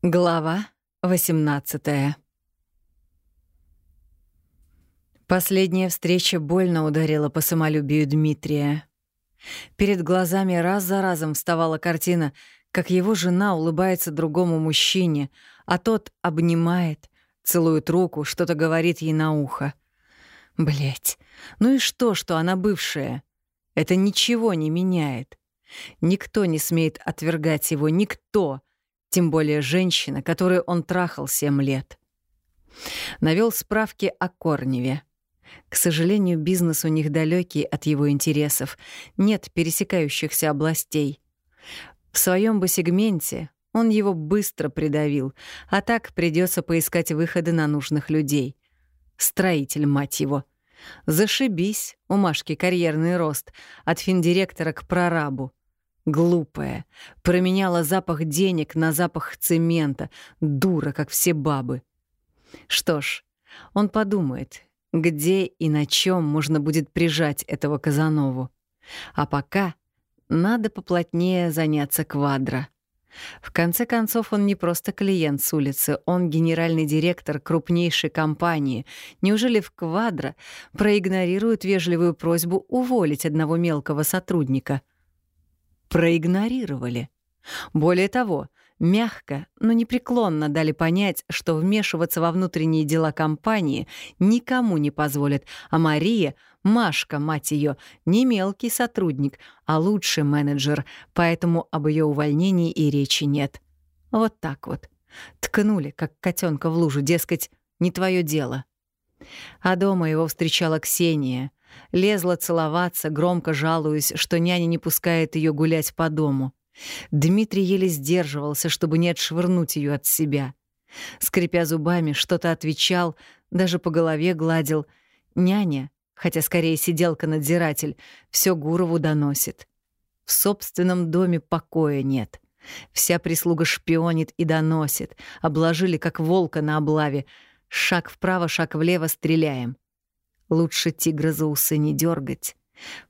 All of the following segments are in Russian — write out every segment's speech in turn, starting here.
Глава 18 Последняя встреча больно ударила по самолюбию Дмитрия. Перед глазами раз за разом вставала картина, как его жена улыбается другому мужчине, а тот обнимает, целует руку, что-то говорит ей на ухо. Блять, ну и что, что она бывшая? Это ничего не меняет. Никто не смеет отвергать его, никто — тем более женщина, которую он трахал семь лет. Навел справки о Корневе. К сожалению, бизнес у них далекий от его интересов, нет пересекающихся областей. В своем бы сегменте он его быстро придавил, а так придется поискать выходы на нужных людей. Строитель, мать его. Зашибись, у Машки карьерный рост, от финдиректора к прорабу. Глупая. Променяла запах денег на запах цемента. Дура, как все бабы. Что ж, он подумает, где и на чем можно будет прижать этого Казанову. А пока надо поплотнее заняться квадро. В конце концов, он не просто клиент с улицы, он генеральный директор крупнейшей компании. Неужели в квадро проигнорируют вежливую просьбу уволить одного мелкого сотрудника — проигнорировали. Более того, мягко, но непреклонно дали понять, что вмешиваться во внутренние дела компании никому не позволят, а Мария, Машка, мать ее, не мелкий сотрудник, а лучший менеджер, поэтому об ее увольнении и речи нет. Вот так вот. Ткнули, как котенка в лужу, дескать, не твое дело. А дома его встречала Ксения — Лезла целоваться, громко жалуясь, что няня не пускает ее гулять по дому. Дмитрий еле сдерживался, чтобы не отшвырнуть ее от себя. Скрипя зубами, что-то отвечал, даже по голове гладил. Няня, хотя скорее сиделка-надзиратель, все Гурову доносит. В собственном доме покоя нет. Вся прислуга шпионит и доносит. Обложили, как волка на облаве. Шаг вправо, шаг влево, стреляем. Лучше тигра за усы не дергать.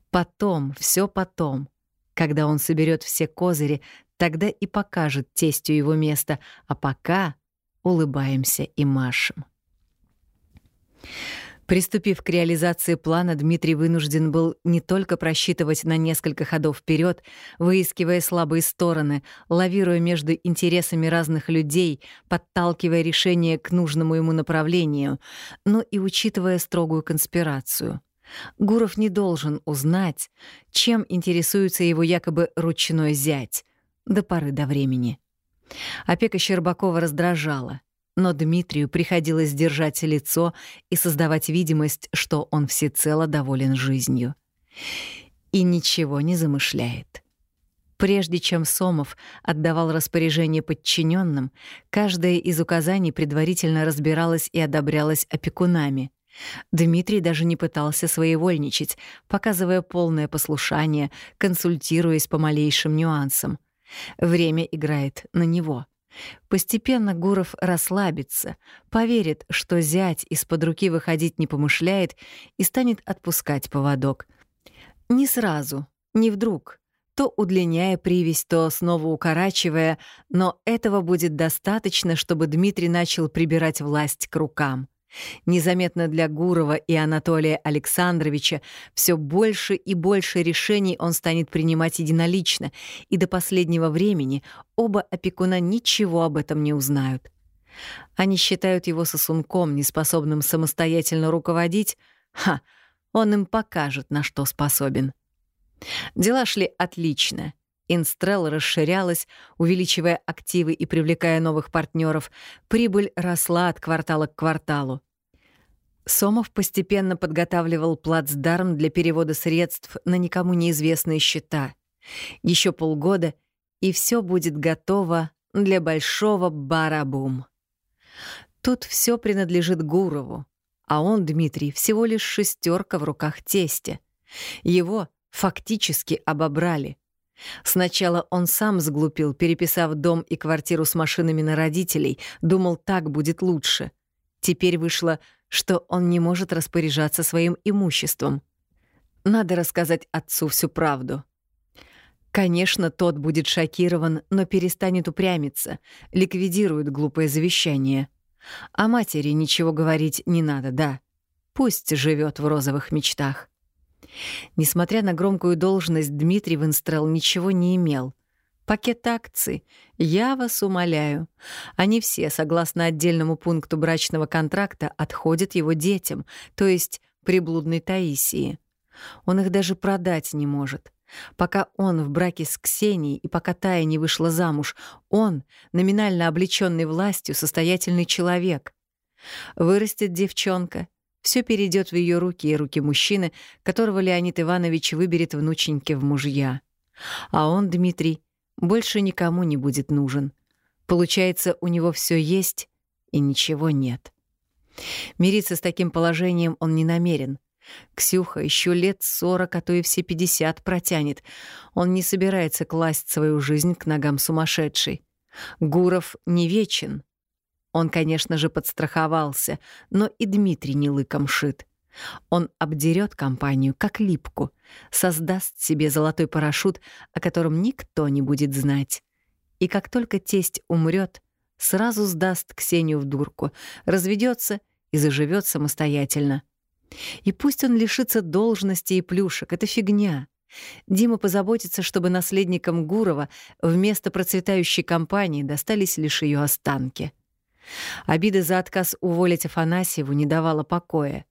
Потом, все потом. Когда он соберет все козыри, тогда и покажет тестю его место, а пока улыбаемся и машем. Приступив к реализации плана, Дмитрий вынужден был не только просчитывать на несколько ходов вперед, выискивая слабые стороны, лавируя между интересами разных людей, подталкивая решение к нужному ему направлению, но и учитывая строгую конспирацию. Гуров не должен узнать, чем интересуется его якобы ручной зять, до поры до времени. Опека Щербакова раздражала — но Дмитрию приходилось держать лицо и создавать видимость, что он всецело доволен жизнью. И ничего не замышляет. Прежде чем Сомов отдавал распоряжение подчиненным, каждое из указаний предварительно разбиралось и одобрялось опекунами. Дмитрий даже не пытался своевольничать, показывая полное послушание, консультируясь по малейшим нюансам. Время играет на него — Постепенно Гуров расслабится, поверит, что зять из-под руки выходить не помышляет и станет отпускать поводок. Не сразу, не вдруг, то удлиняя привязь, то снова укорачивая, но этого будет достаточно, чтобы Дмитрий начал прибирать власть к рукам. Незаметно для Гурова и Анатолия Александровича все больше и больше решений он станет принимать единолично, и до последнего времени оба опекуна ничего об этом не узнают. Они считают его сосунком, неспособным самостоятельно руководить. Ха, он им покажет, на что способен. Дела шли отлично. Инстрел расширялась, увеличивая активы и привлекая новых партнеров. Прибыль росла от квартала к кварталу. Сомов постепенно подготавливал плацдарм для перевода средств на никому неизвестные счета. Еще полгода, и все будет готово для большого барабум. Тут все принадлежит Гурову, а он, Дмитрий, всего лишь шестерка в руках тестя. Его фактически обобрали. Сначала он сам сглупил, переписав дом и квартиру с машинами на родителей, думал, так будет лучше. Теперь вышло, что он не может распоряжаться своим имуществом. Надо рассказать отцу всю правду. Конечно, тот будет шокирован, но перестанет упрямиться, ликвидирует глупое завещание. О матери ничего говорить не надо, да. Пусть живет в розовых мечтах. Несмотря на громкую должность, Дмитрий Винстрел ничего не имел. Пакет акций. Я вас умоляю. Они все, согласно отдельному пункту брачного контракта, отходят его детям, то есть приблудной Таисии. Он их даже продать не может. Пока он в браке с Ксенией и пока Тая не вышла замуж, он, номинально облеченный властью, состоятельный человек. Вырастет девчонка, все перейдет в ее руки и руки мужчины, которого Леонид Иванович выберет внученьке в мужья. А он, Дмитрий, больше никому не будет нужен. Получается, у него все есть и ничего нет. Мириться с таким положением он не намерен — Ксюха еще лет сорок, а то и все пятьдесят протянет. Он не собирается класть свою жизнь к ногам сумасшедшей. Гуров не вечен. Он, конечно же, подстраховался, но и Дмитрий не лыком шит. Он обдерет компанию, как липку, создаст себе золотой парашют, о котором никто не будет знать. И как только тесть умрет, сразу сдаст Ксению в дурку, разведется и заживет самостоятельно. И пусть он лишится должности и плюшек, это фигня. Дима позаботится, чтобы наследникам Гурова вместо процветающей компании достались лишь ее останки. Обида за отказ уволить Афанасьеву не давала покоя.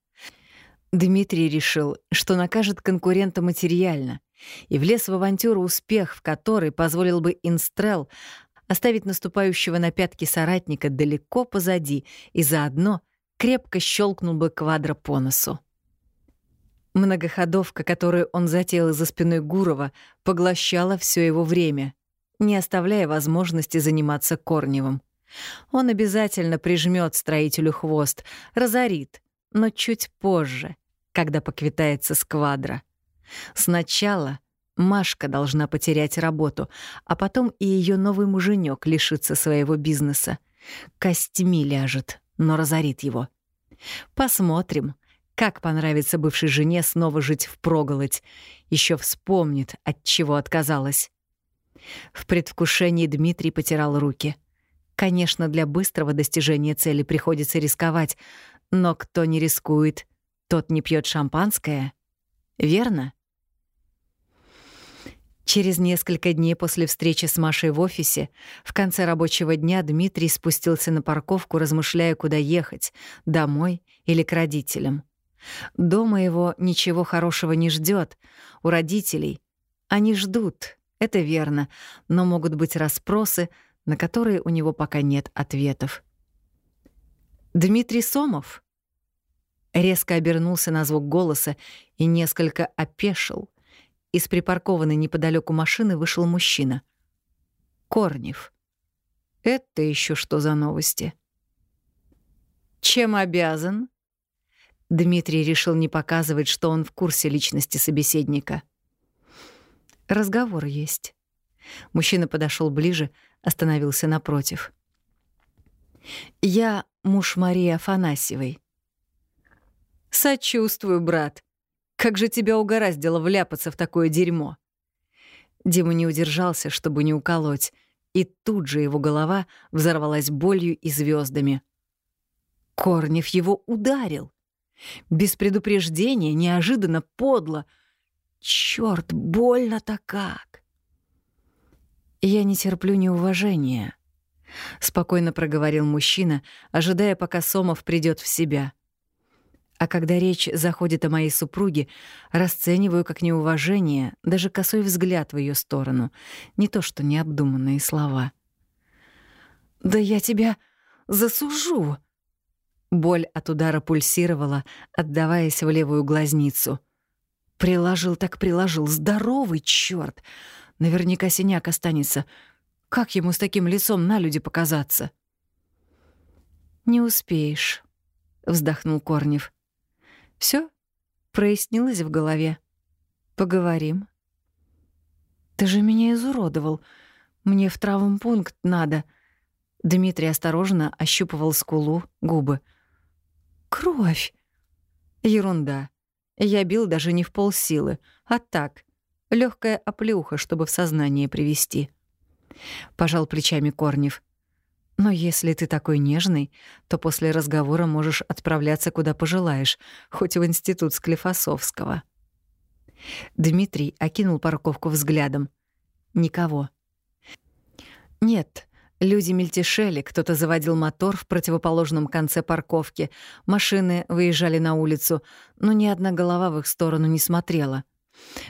Дмитрий решил, что накажет конкурента материально, и влез в авантюру успех, в которой позволил бы Инстрел оставить наступающего на пятки соратника далеко позади и заодно крепко щелкнул бы квадро по носу. Многоходовка, которую он затеял за спиной Гурова, поглощала все его время, не оставляя возможности заниматься Корневым. Он обязательно прижмет строителю хвост, разорит, но чуть позже, когда поквитается с квадро. Сначала Машка должна потерять работу, а потом и ее новый муженек лишится своего бизнеса. Костьми ляжет, но разорит его. Посмотрим, как понравится бывшей жене снова жить в проголодь. Еще вспомнит, от чего отказалась. В предвкушении Дмитрий потирал руки. Конечно, для быстрого достижения цели приходится рисковать, но кто не рискует, тот не пьет шампанское. Верно? Через несколько дней после встречи с Машей в офисе, в конце рабочего дня Дмитрий спустился на парковку, размышляя, куда ехать — домой или к родителям. Дома его ничего хорошего не ждет. У родителей они ждут, это верно, но могут быть расспросы, на которые у него пока нет ответов. «Дмитрий Сомов?» Резко обернулся на звук голоса и несколько опешил — из припаркованной неподалеку машины вышел мужчина. Корнев. Это еще что за новости? Чем обязан? Дмитрий решил не показывать, что он в курсе личности собеседника. Разговор есть. Мужчина подошел ближе, остановился напротив. Я муж Марии Афанасьевой. Сочувствую, брат. Как же тебя угораздило вляпаться в такое дерьмо?» Дима не удержался, чтобы не уколоть, и тут же его голова взорвалась болью и звездами. Корнев его ударил. Без предупреждения, неожиданно, подло. Черт, больно-то как! «Я не терплю неуважения», — спокойно проговорил мужчина, ожидая, пока Сомов придет в себя. А когда речь заходит о моей супруге, расцениваю как неуважение даже косой взгляд в ее сторону, не то что необдуманные слова. «Да я тебя засужу!» Боль от удара пульсировала, отдаваясь в левую глазницу. Приложил так приложил, здоровый черт! Наверняка синяк останется. Как ему с таким лицом на люди показаться? «Не успеешь», — вздохнул Корнев. Все прояснилось в голове. Поговорим. Ты же меня изуродовал. Мне в травмпункт надо. Дмитрий осторожно ощупывал скулу, губы. Кровь. Ерунда. Я бил даже не в полсилы, а так, Легкая оплюха, чтобы в сознание привести. Пожал плечами Корнев. Но если ты такой нежный, то после разговора можешь отправляться куда пожелаешь, хоть в институт Склифосовского. Дмитрий окинул парковку взглядом. Никого. Нет, люди мельтешели, кто-то заводил мотор в противоположном конце парковки, машины выезжали на улицу, но ни одна голова в их сторону не смотрела.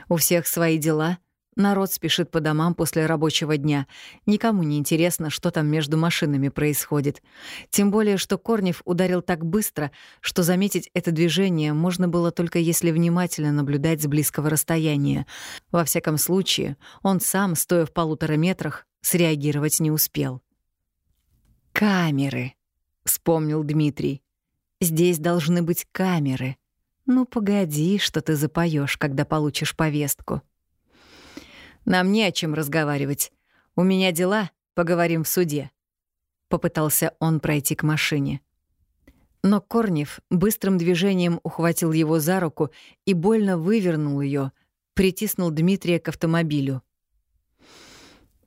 У всех свои дела — Народ спешит по домам после рабочего дня. Никому не интересно, что там между машинами происходит. Тем более, что Корнев ударил так быстро, что заметить это движение можно было только если внимательно наблюдать с близкого расстояния. Во всяком случае, он сам, стоя в полутора метрах, среагировать не успел. «Камеры», — вспомнил Дмитрий. «Здесь должны быть камеры. Ну, погоди, что ты запоешь, когда получишь повестку». Нам не о чем разговаривать. У меня дела, поговорим в суде. Попытался он пройти к машине. Но Корнев быстрым движением ухватил его за руку и больно вывернул ее, притиснул Дмитрия к автомобилю.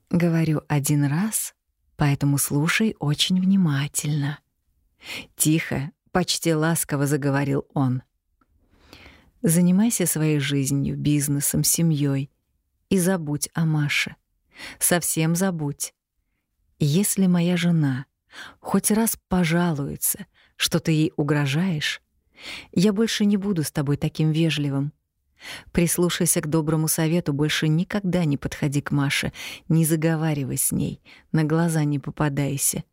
«Говорю один раз, поэтому слушай очень внимательно». Тихо, почти ласково заговорил он. «Занимайся своей жизнью, бизнесом, семьей и забудь о Маше. Совсем забудь. Если моя жена хоть раз пожалуется, что ты ей угрожаешь, я больше не буду с тобой таким вежливым. Прислушайся к доброму совету, больше никогда не подходи к Маше, не заговаривай с ней, на глаза не попадайся.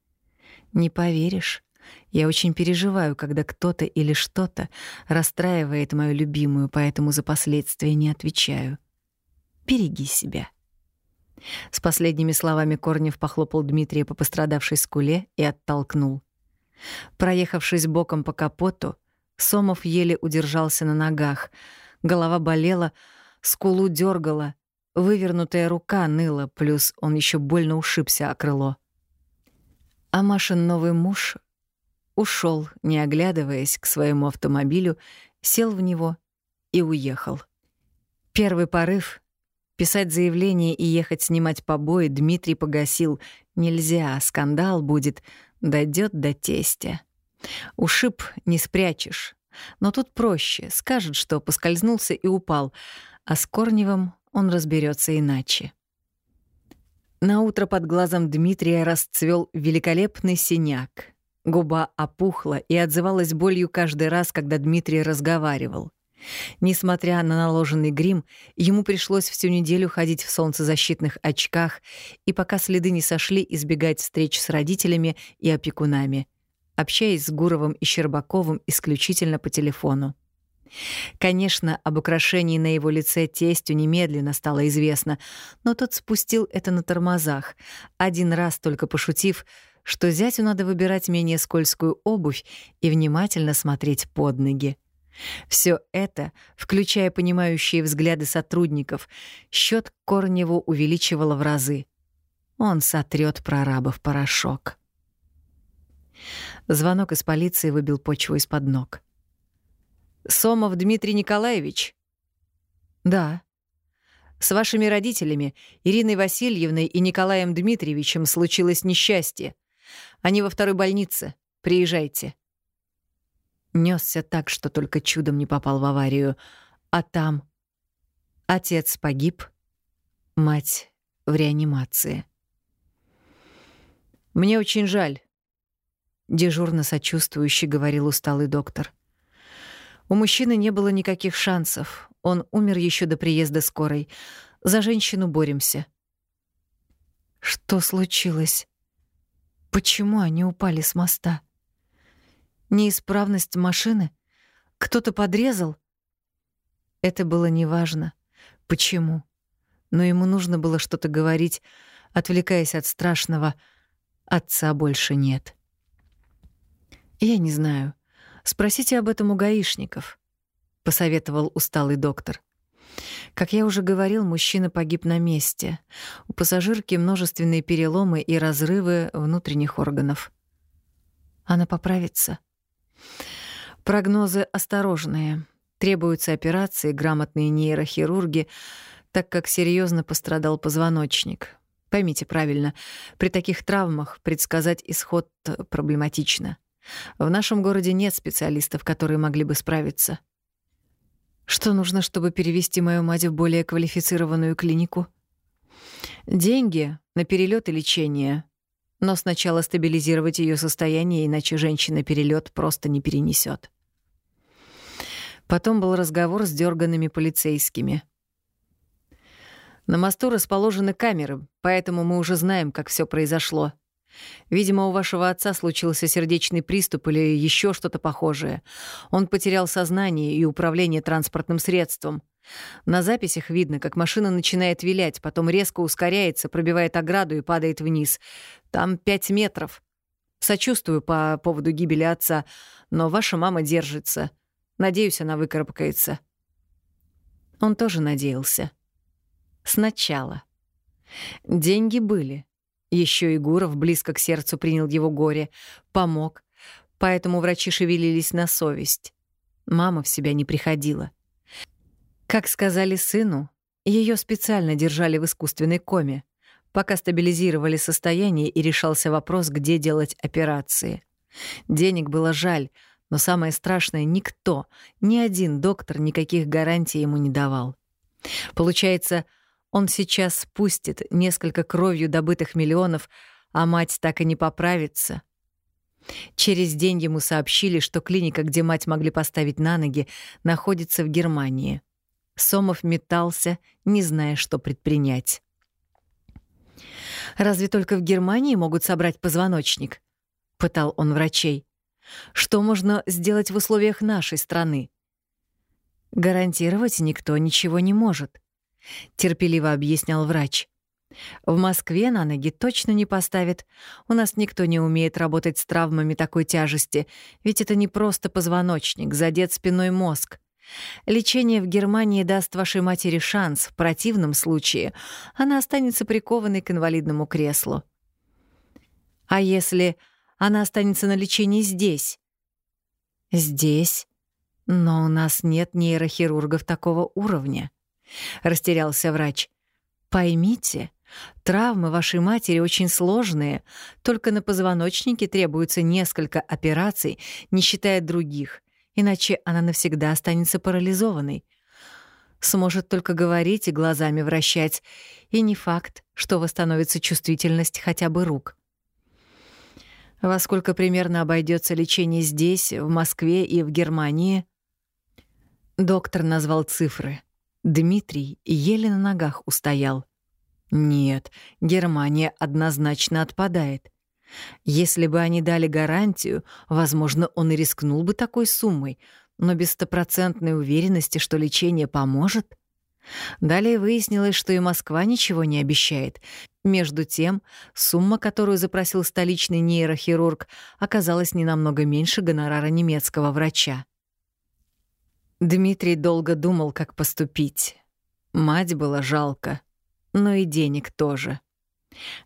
Не поверишь, я очень переживаю, когда кто-то или что-то расстраивает мою любимую, поэтому за последствия не отвечаю. Береги себя. С последними словами Корнев похлопал Дмитрия по пострадавшей скуле и оттолкнул. Проехавшись боком по капоту, Сомов еле удержался на ногах. Голова болела, скулу дергала, вывернутая рука ныла, плюс он еще больно ушибся о крыло. А Машин новый муж ушел, не оглядываясь к своему автомобилю, сел в него и уехал. Первый порыв Писать заявление и ехать снимать побои Дмитрий погасил. Нельзя, скандал будет, дойдет до тестя. Ушиб не спрячешь. Но тут проще. Скажет, что поскользнулся и упал, а с Корневым он разберется иначе. На утро под глазом Дмитрия расцвел великолепный синяк. Губа опухла и отзывалась болью каждый раз, когда Дмитрий разговаривал. Несмотря на наложенный грим, ему пришлось всю неделю ходить в солнцезащитных очках и пока следы не сошли, избегать встреч с родителями и опекунами, общаясь с Гуровым и Щербаковым исключительно по телефону. Конечно, об украшении на его лице тестю немедленно стало известно, но тот спустил это на тормозах, один раз только пошутив, что зятю надо выбирать менее скользкую обувь и внимательно смотреть под ноги. Все это, включая понимающие взгляды сотрудников, счет Корневу увеличивало в разы. Он сотрет прораба в порошок. Звонок из полиции выбил почву из-под ног. «Сомов Дмитрий Николаевич?» «Да». «С вашими родителями, Ириной Васильевной и Николаем Дмитриевичем, случилось несчастье. Они во второй больнице. Приезжайте». Несся так, что только чудом не попал в аварию. А там отец погиб, мать в реанимации. «Мне очень жаль», — дежурно сочувствующе говорил усталый доктор. У мужчины не было никаких шансов. Он умер еще до приезда скорой. За женщину боремся. Что случилось? Почему они упали с моста? Неисправность машины? Кто-то подрезал? Это было неважно. Почему? Но ему нужно было что-то говорить, отвлекаясь от страшного. Отца больше нет. Я не знаю. Спросите об этом у гаишников, посоветовал усталый доктор. Как я уже говорил, мужчина погиб на месте. У пассажирки множественные переломы и разрывы внутренних органов. Она поправится. Прогнозы осторожные. Требуются операции, грамотные нейрохирурги. так как серьезно пострадал позвоночник. Поймите правильно, при таких травмах предсказать исход проблематично. В нашем городе нет специалистов, которые могли бы справиться. Что нужно, чтобы перевести мою мать в более квалифицированную клинику? Деньги на перелет и лечение. Но сначала стабилизировать ее состояние, иначе женщина перелет просто не перенесет. Потом был разговор с дерганными полицейскими. На мосту расположены камеры, поэтому мы уже знаем, как все произошло. Видимо, у вашего отца случился сердечный приступ или еще что-то похожее. Он потерял сознание и управление транспортным средством. На записях видно, как машина начинает вилять, потом резко ускоряется, пробивает ограду и падает вниз. Там пять метров. Сочувствую по поводу гибели отца, но ваша мама держится. Надеюсь, она выкарабкается. Он тоже надеялся. Сначала. Деньги были. Еще и Гуров близко к сердцу принял его горе, помог, поэтому врачи шевелились на совесть. Мама в себя не приходила. Как сказали сыну, ее специально держали в искусственной коме, пока стабилизировали состояние и решался вопрос, где делать операции. Денег было жаль, но самое страшное — никто, ни один доктор никаких гарантий ему не давал. Получается, он сейчас спустит несколько кровью добытых миллионов, а мать так и не поправится. Через день ему сообщили, что клиника, где мать могли поставить на ноги, находится в Германии. Сомов метался, не зная, что предпринять. «Разве только в Германии могут собрать позвоночник?» — пытал он врачей. «Что можно сделать в условиях нашей страны?» Гарантировать никто ничего не может. — терпеливо объяснял врач. «В Москве на ноги точно не поставят. У нас никто не умеет работать с травмами такой тяжести, ведь это не просто позвоночник, задет спиной мозг. Лечение в Германии даст вашей матери шанс, в противном случае она останется прикованной к инвалидному креслу. А если она останется на лечении здесь? Здесь? Но у нас нет нейрохирургов такого уровня. — растерялся врач. «Поймите, травмы вашей матери очень сложные. Только на позвоночнике требуется несколько операций, не считая других, иначе она навсегда останется парализованной. Сможет только говорить и глазами вращать, и не факт, что восстановится чувствительность хотя бы рук». Во сколько примерно обойдется лечение здесь, в Москве и в Германии? Доктор назвал цифры — Дмитрий еле на ногах устоял. Нет, Германия однозначно отпадает. Если бы они дали гарантию, возможно, он и рискнул бы такой суммой, но без стопроцентной уверенности, что лечение поможет. Далее выяснилось, что и Москва ничего не обещает. Между тем, сумма, которую запросил столичный нейрохирург, оказалась не намного меньше гонорара немецкого врача. Дмитрий долго думал, как поступить. Мать было жалко, но и денег тоже.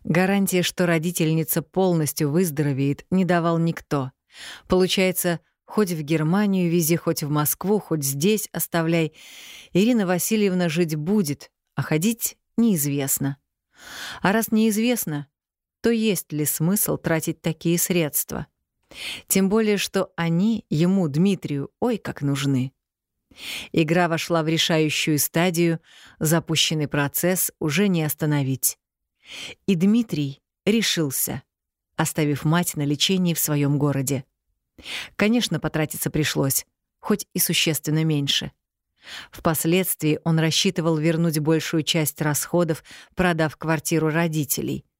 Гарантии, что родительница полностью выздоровеет, не давал никто. Получается, хоть в Германию вези, хоть в Москву, хоть здесь оставляй. Ирина Васильевна жить будет, а ходить неизвестно. А раз неизвестно, то есть ли смысл тратить такие средства? Тем более, что они ему, Дмитрию, ой, как нужны. Игра вошла в решающую стадию, запущенный процесс уже не остановить. И Дмитрий решился, оставив мать на лечении в своем городе. Конечно, потратиться пришлось, хоть и существенно меньше. Впоследствии он рассчитывал вернуть большую часть расходов, продав квартиру родителей —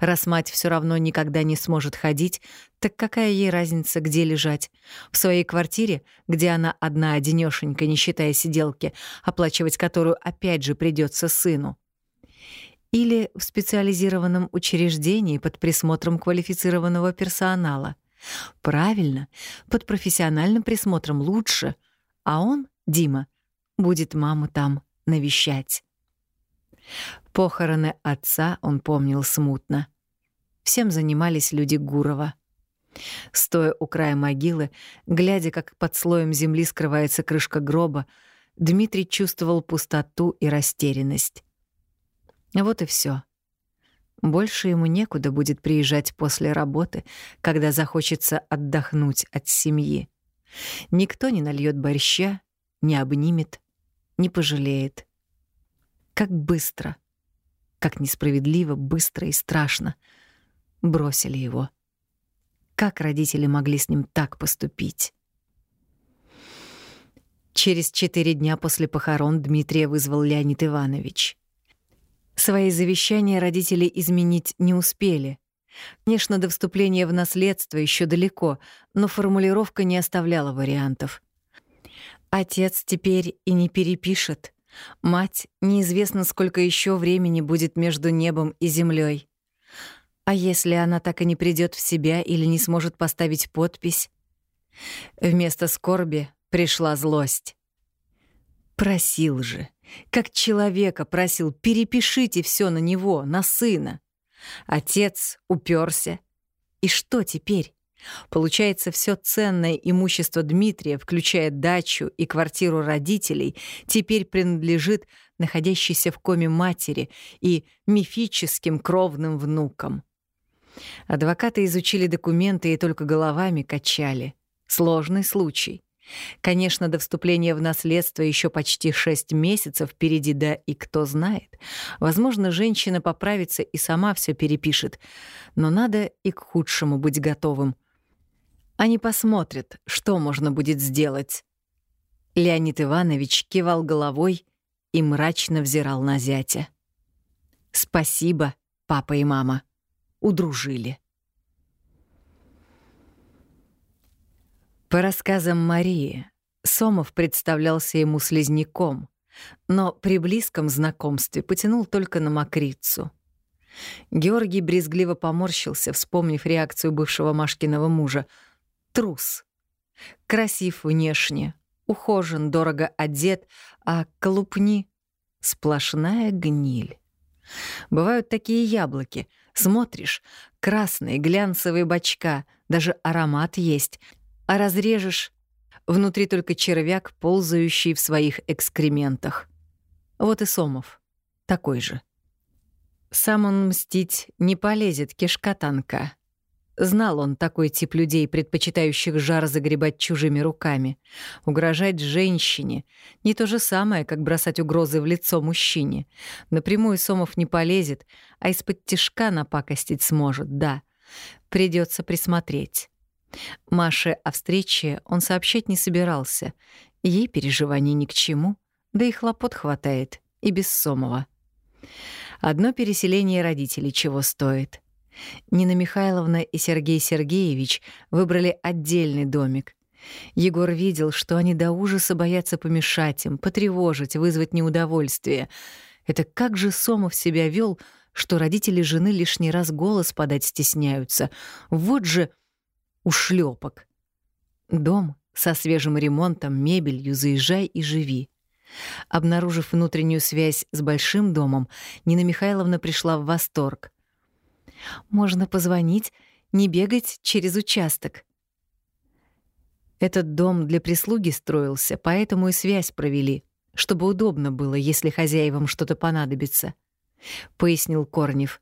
Раз мать все равно никогда не сможет ходить, так какая ей разница, где лежать? В своей квартире, где она одна одинёшенька, не считая сиделки, оплачивать которую опять же придется сыну. Или в специализированном учреждении под присмотром квалифицированного персонала. Правильно, под профессиональным присмотром лучше, а он, Дима, будет маму там навещать. Похороны отца он помнил смутно. Всем занимались люди Гурова. Стоя у края могилы, глядя, как под слоем земли скрывается крышка гроба, Дмитрий чувствовал пустоту и растерянность. Вот и все. Больше ему некуда будет приезжать после работы, когда захочется отдохнуть от семьи. Никто не нальет борща, не обнимет, не пожалеет. Как быстро, как несправедливо, быстро и страшно бросили его. Как родители могли с ним так поступить? Через четыре дня после похорон Дмитрия вызвал Леонид Иванович. Свои завещания родители изменить не успели. Конечно, до вступления в наследство еще далеко, но формулировка не оставляла вариантов. Отец теперь и не перепишет. Мать неизвестно, сколько еще времени будет между небом и землей. А если она так и не придет в себя или не сможет поставить подпись? Вместо скорби пришла злость. Просил же, как человека просил, перепишите все на него, на сына. Отец уперся. И что теперь? Получается, все ценное имущество Дмитрия, включая дачу и квартиру родителей, теперь принадлежит находящейся в коме матери и мифическим кровным внукам. Адвокаты изучили документы и только головами качали. Сложный случай. Конечно, до вступления в наследство еще почти шесть месяцев впереди, да и кто знает. Возможно, женщина поправится и сама все перепишет. Но надо и к худшему быть готовым. Они посмотрят, что можно будет сделать. Леонид Иванович кивал головой и мрачно взирал на зятя. «Спасибо, папа и мама. Удружили». По рассказам Марии, Сомов представлялся ему слизняком, но при близком знакомстве потянул только на мокрицу. Георгий брезгливо поморщился, вспомнив реакцию бывшего Машкиного мужа. Трус. Красив внешне, ухожен, дорого одет, а колупни — сплошная гниль. Бывают такие яблоки. Смотришь, красные, глянцевые бочка, даже аромат есть — а разрежешь — внутри только червяк, ползающий в своих экскрементах. Вот и Сомов. Такой же. Сам он мстить не полезет, кишка танка. Знал он такой тип людей, предпочитающих жар загребать чужими руками. Угрожать женщине — не то же самое, как бросать угрозы в лицо мужчине. Напрямую Сомов не полезет, а из-под тишка напакостить сможет, да. Придется присмотреть. Маше о встрече он сообщать не собирался. Ей переживаний ни к чему, да и хлопот хватает, и без Сомова. Одно переселение родителей чего стоит. Нина Михайловна и Сергей Сергеевич выбрали отдельный домик. Егор видел, что они до ужаса боятся помешать им, потревожить, вызвать неудовольствие. Это как же Сомов себя вел, что родители жены лишний раз голос подать стесняются. Вот же ушлепок. Дом со свежим ремонтом, мебелью, заезжай и живи. Обнаружив внутреннюю связь с большим домом, Нина Михайловна пришла в восторг. «Можно позвонить, не бегать через участок». Этот дом для прислуги строился, поэтому и связь провели, чтобы удобно было, если хозяевам что-то понадобится, — пояснил Корнев.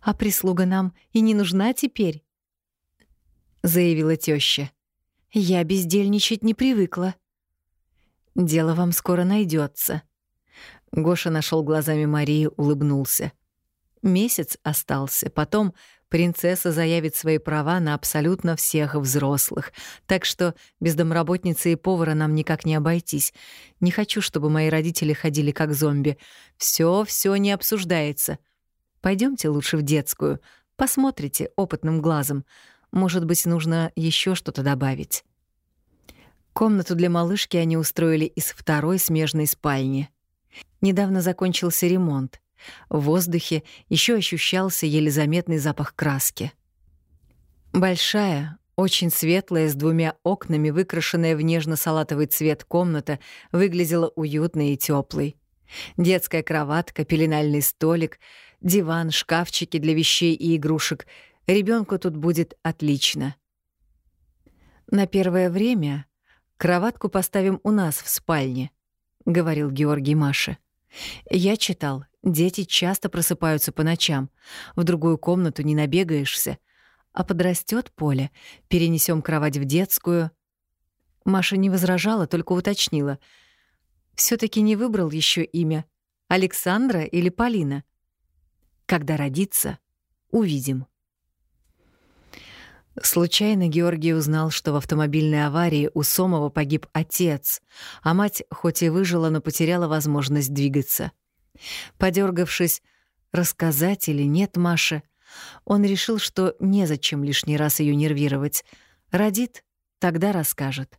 «А прислуга нам и не нужна теперь?» — заявила теща. «Я бездельничать не привыкла». «Дело вам скоро найдется. Гоша нашел глазами Марии, улыбнулся. Месяц остался, потом принцесса заявит свои права на абсолютно всех взрослых, так что без домработницы и повара нам никак не обойтись. Не хочу, чтобы мои родители ходили как зомби. Все, все не обсуждается. Пойдемте лучше в детскую, посмотрите опытным глазом. Может быть, нужно еще что-то добавить. Комнату для малышки они устроили из второй смежной спальни. Недавно закончился ремонт. В воздухе еще ощущался еле заметный запах краски. Большая, очень светлая, с двумя окнами, выкрашенная в нежно-салатовый цвет комната, выглядела уютной и теплой. Детская кроватка, пеленальный столик, диван, шкафчики для вещей и игрушек — Ребенку тут будет отлично. На первое время кроватку поставим у нас в спальне, — говорил Георгий Маше. «Я читал, дети часто просыпаются по ночам. В другую комнату не набегаешься. А подрастет поле, перенесем кровать в детскую». Маша не возражала, только уточнила. все таки не выбрал еще имя. Александра или Полина? Когда родится, увидим. Случайно Георгий узнал, что в автомобильной аварии у Сомова погиб отец, а мать хоть и выжила, но потеряла возможность двигаться. Подергавшись, рассказать или нет Маше, он решил, что незачем лишний раз ее нервировать. Родит, тогда расскажет.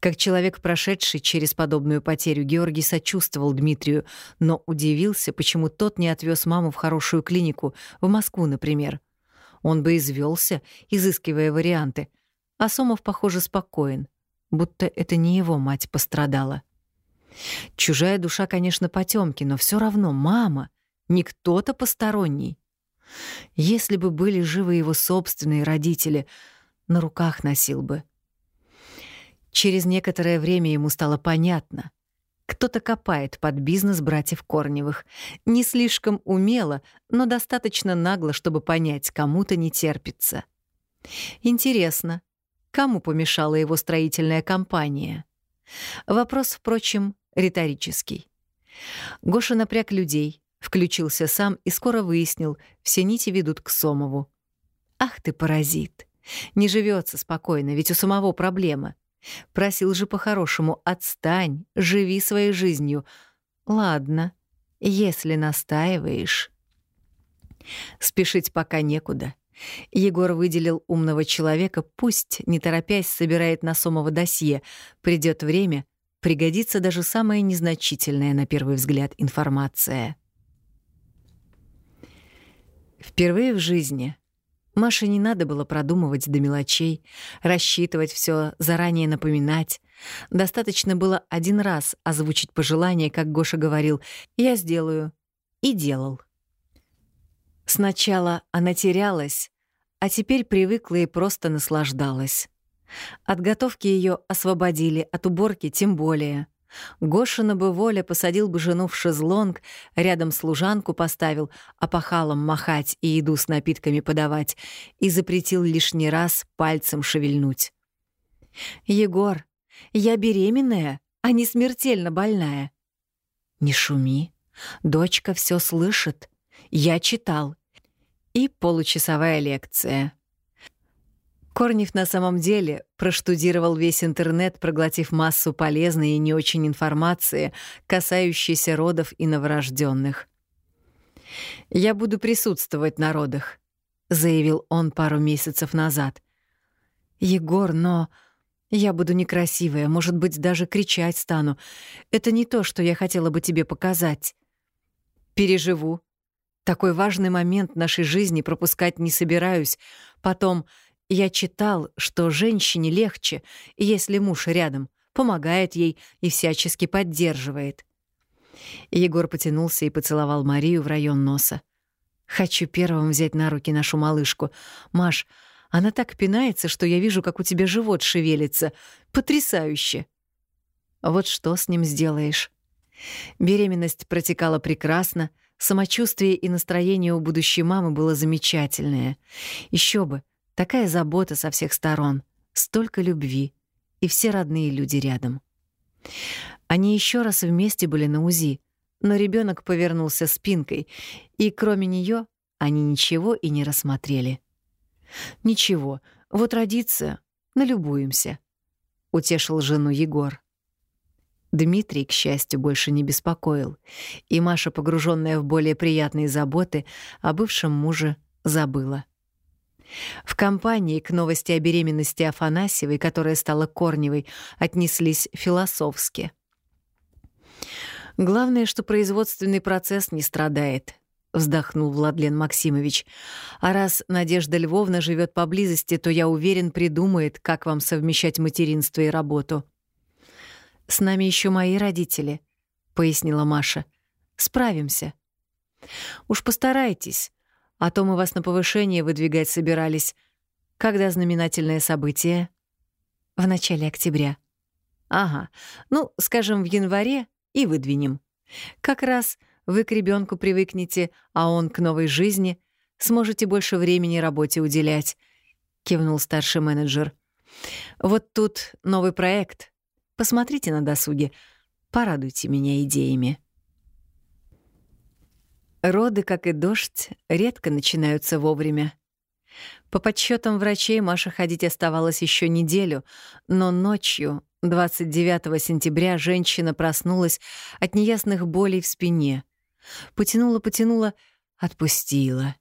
Как человек, прошедший через подобную потерю, Георгий сочувствовал Дмитрию, но удивился, почему тот не отвез маму в хорошую клинику, в Москву, например. Он бы извелся, изыскивая варианты. А Сомов, похоже, спокоен, будто это не его мать пострадала. Чужая душа, конечно, потемки, но все равно мама, не кто-то посторонний. Если бы были живы его собственные родители, на руках носил бы. Через некоторое время ему стало понятно. Кто-то копает под бизнес братьев Корневых. Не слишком умело, но достаточно нагло, чтобы понять, кому-то не терпится. Интересно, кому помешала его строительная компания? Вопрос, впрочем, риторический. Гоша напряг людей, включился сам и скоро выяснил, все нити ведут к Сомову. «Ах ты, паразит! Не живется спокойно, ведь у самого проблема. Просил же по-хорошему, отстань, живи своей жизнью. Ладно, если настаиваешь. Спешить пока некуда. Егор выделил умного человека, пусть, не торопясь, собирает на Сомова досье. Придет время, пригодится даже самая незначительная на первый взгляд информация. Впервые в жизни Маше не надо было продумывать до мелочей, рассчитывать все, заранее напоминать. Достаточно было один раз озвучить пожелание, как Гоша говорил «я сделаю» и делал. Сначала она терялась, а теперь привыкла и просто наслаждалась. От готовки ее освободили, от уборки тем более — Гошина бы воля посадил бы жену в шезлонг, рядом служанку поставил, а пахалом махать и еду с напитками подавать, и запретил лишний раз пальцем шевельнуть. «Егор, я беременная, а не смертельно больная». «Не шуми, дочка все слышит. Я читал». И получасовая лекция. Корнев на самом деле проштудировал весь интернет, проглотив массу полезной и не очень информации, касающейся родов и новорожденных. «Я буду присутствовать на родах», — заявил он пару месяцев назад. «Егор, но я буду некрасивая, может быть, даже кричать стану. Это не то, что я хотела бы тебе показать. Переживу. Такой важный момент нашей жизни пропускать не собираюсь. Потом я читал, что женщине легче, если муж рядом, помогает ей и всячески поддерживает. Егор потянулся и поцеловал Марию в район носа. «Хочу первым взять на руки нашу малышку. Маш, она так пинается, что я вижу, как у тебя живот шевелится. Потрясающе!» Вот что с ним сделаешь. Беременность протекала прекрасно, самочувствие и настроение у будущей мамы было замечательное. Еще бы, Такая забота со всех сторон, столько любви, и все родные люди рядом. Они еще раз вместе были на УЗИ, но ребенок повернулся спинкой, и кроме нее они ничего и не рассмотрели. «Ничего, вот родится, налюбуемся», — утешил жену Егор. Дмитрий, к счастью, больше не беспокоил, и Маша, погруженная в более приятные заботы, о бывшем муже забыла. В компании к новости о беременности Афанасьевой, которая стала Корневой, отнеслись философски. «Главное, что производственный процесс не страдает», — вздохнул Владлен Максимович. «А раз Надежда Львовна живет поблизости, то, я уверен, придумает, как вам совмещать материнство и работу». «С нами еще мои родители», — пояснила Маша. «Справимся». «Уж постарайтесь. А то мы вас на повышение выдвигать собирались. Когда знаменательное событие? В начале октября. Ага. Ну, скажем, в январе и выдвинем. Как раз вы к ребенку привыкнете, а он к новой жизни. Сможете больше времени работе уделять, кивнул старший менеджер. Вот тут новый проект. Посмотрите на досуге. Порадуйте меня идеями. Роды, как и дождь, редко начинаются вовремя. По подсчетам врачей Маша ходить оставалось еще неделю, но ночью, 29 сентября, женщина проснулась от неясных болей в спине. Потянула-потянула, отпустила.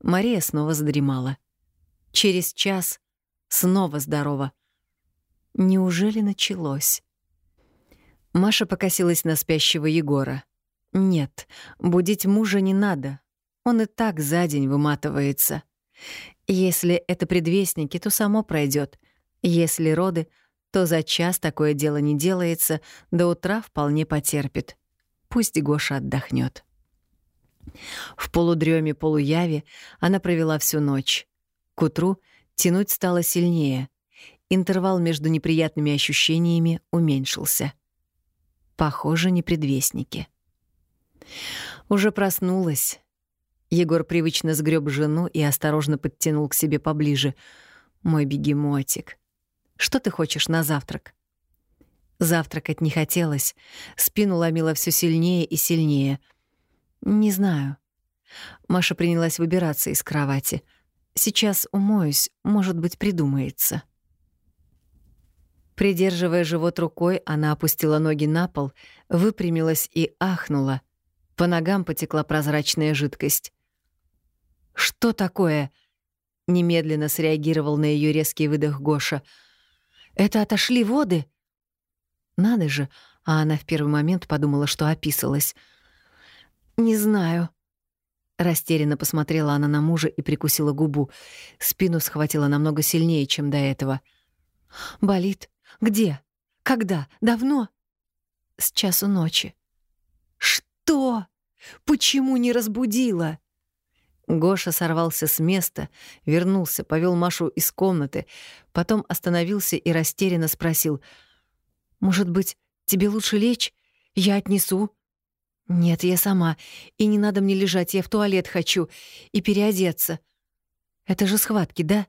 Мария снова задремала. Через час снова здорова. Неужели началось? Маша покосилась на спящего Егора. Нет, будить мужа не надо. Он и так за день выматывается. Если это предвестники, то само пройдет. Если роды, то за час такое дело не делается, до утра вполне потерпит. Пусть Гоша отдохнет. В полудреме полуяве она провела всю ночь. К утру тянуть стало сильнее. Интервал между неприятными ощущениями уменьшился. Похоже, не предвестники. Уже проснулась. Егор привычно сгреб жену и осторожно подтянул к себе поближе. «Мой бегемотик, что ты хочешь на завтрак?» Завтракать не хотелось. Спину ломило все сильнее и сильнее. «Не знаю». Маша принялась выбираться из кровати. «Сейчас умоюсь, может быть, придумается». Придерживая живот рукой, она опустила ноги на пол, выпрямилась и ахнула — по ногам потекла прозрачная жидкость. «Что такое?» — немедленно среагировал на ее резкий выдох Гоша. «Это отошли воды?» «Надо же!» — а она в первый момент подумала, что описалась. «Не знаю». Растерянно посмотрела она на мужа и прикусила губу. Спину схватила намного сильнее, чем до этого. «Болит? Где? Когда? Давно?» «С часу ночи». «Что?» Почему не разбудила? Гоша сорвался с места, вернулся, повел Машу из комнаты, потом остановился и растерянно спросил. «Может быть, тебе лучше лечь? Я отнесу?» «Нет, я сама. И не надо мне лежать, я в туалет хочу. И переодеться. Это же схватки, да?»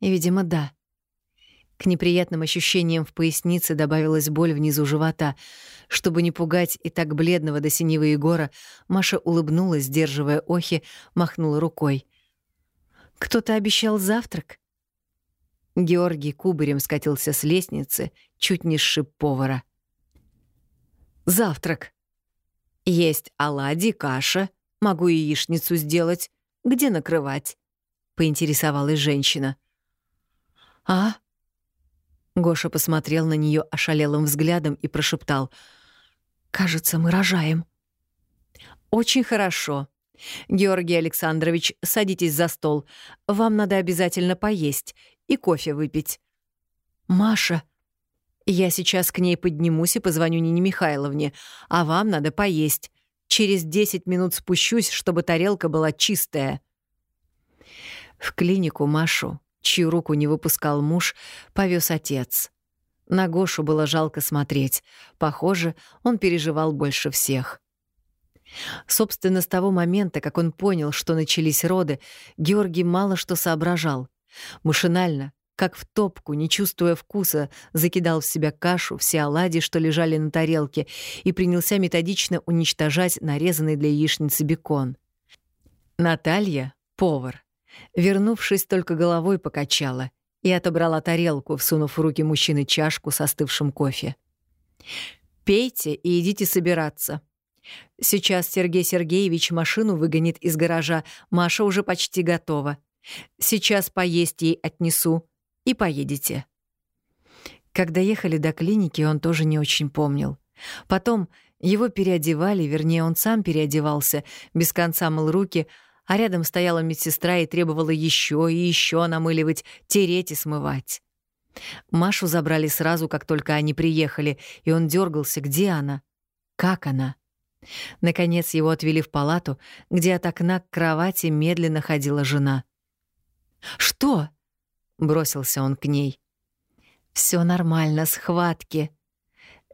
«Видимо, да». К неприятным ощущениям в пояснице добавилась боль внизу живота. Чтобы не пугать и так бледного до синего Егора, Маша улыбнулась, сдерживая охи, махнула рукой. «Кто-то обещал завтрак?» Георгий кубарем скатился с лестницы, чуть не сшиб повара. «Завтрак. Есть оладьи, каша. Могу яичницу сделать. Где накрывать?» — поинтересовалась женщина. «А?» Гоша посмотрел на нее ошалелым взглядом и прошептал. «Кажется, мы рожаем». «Очень хорошо. Георгий Александрович, садитесь за стол. Вам надо обязательно поесть и кофе выпить». «Маша...» «Я сейчас к ней поднимусь и позвоню Нине Михайловне, а вам надо поесть. Через десять минут спущусь, чтобы тарелка была чистая». В клинику Машу чью руку не выпускал муж, повез отец. На Гошу было жалко смотреть. Похоже, он переживал больше всех. Собственно, с того момента, как он понял, что начались роды, Георгий мало что соображал. Машинально, как в топку, не чувствуя вкуса, закидал в себя кашу, все оладьи, что лежали на тарелке, и принялся методично уничтожать нарезанный для яичницы бекон. Наталья, повар, Вернувшись, только головой покачала и отобрала тарелку, всунув в руки мужчины чашку с остывшим кофе. «Пейте и идите собираться. Сейчас Сергей Сергеевич машину выгонит из гаража, Маша уже почти готова. Сейчас поесть ей отнесу и поедете». Когда ехали до клиники, он тоже не очень помнил. Потом его переодевали, вернее, он сам переодевался, без конца мыл руки — а рядом стояла медсестра и требовала еще и еще намыливать, тереть и смывать. Машу забрали сразу, как только они приехали, и он дергался, где она, как она. Наконец его отвели в палату, где от окна к кровати медленно ходила жена. «Что?» — бросился он к ней. Все нормально, схватки.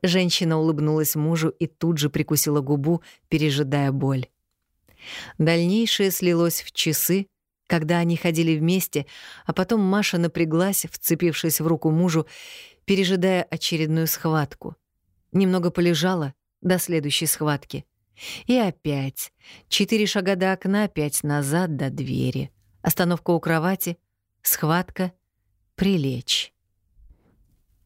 Женщина улыбнулась мужу и тут же прикусила губу, пережидая боль. Дальнейшее слилось в часы, когда они ходили вместе, а потом Маша напряглась, вцепившись в руку мужу, пережидая очередную схватку. Немного полежала до следующей схватки. И опять. Четыре шага до окна, пять назад до двери. Остановка у кровати, схватка, прилечь.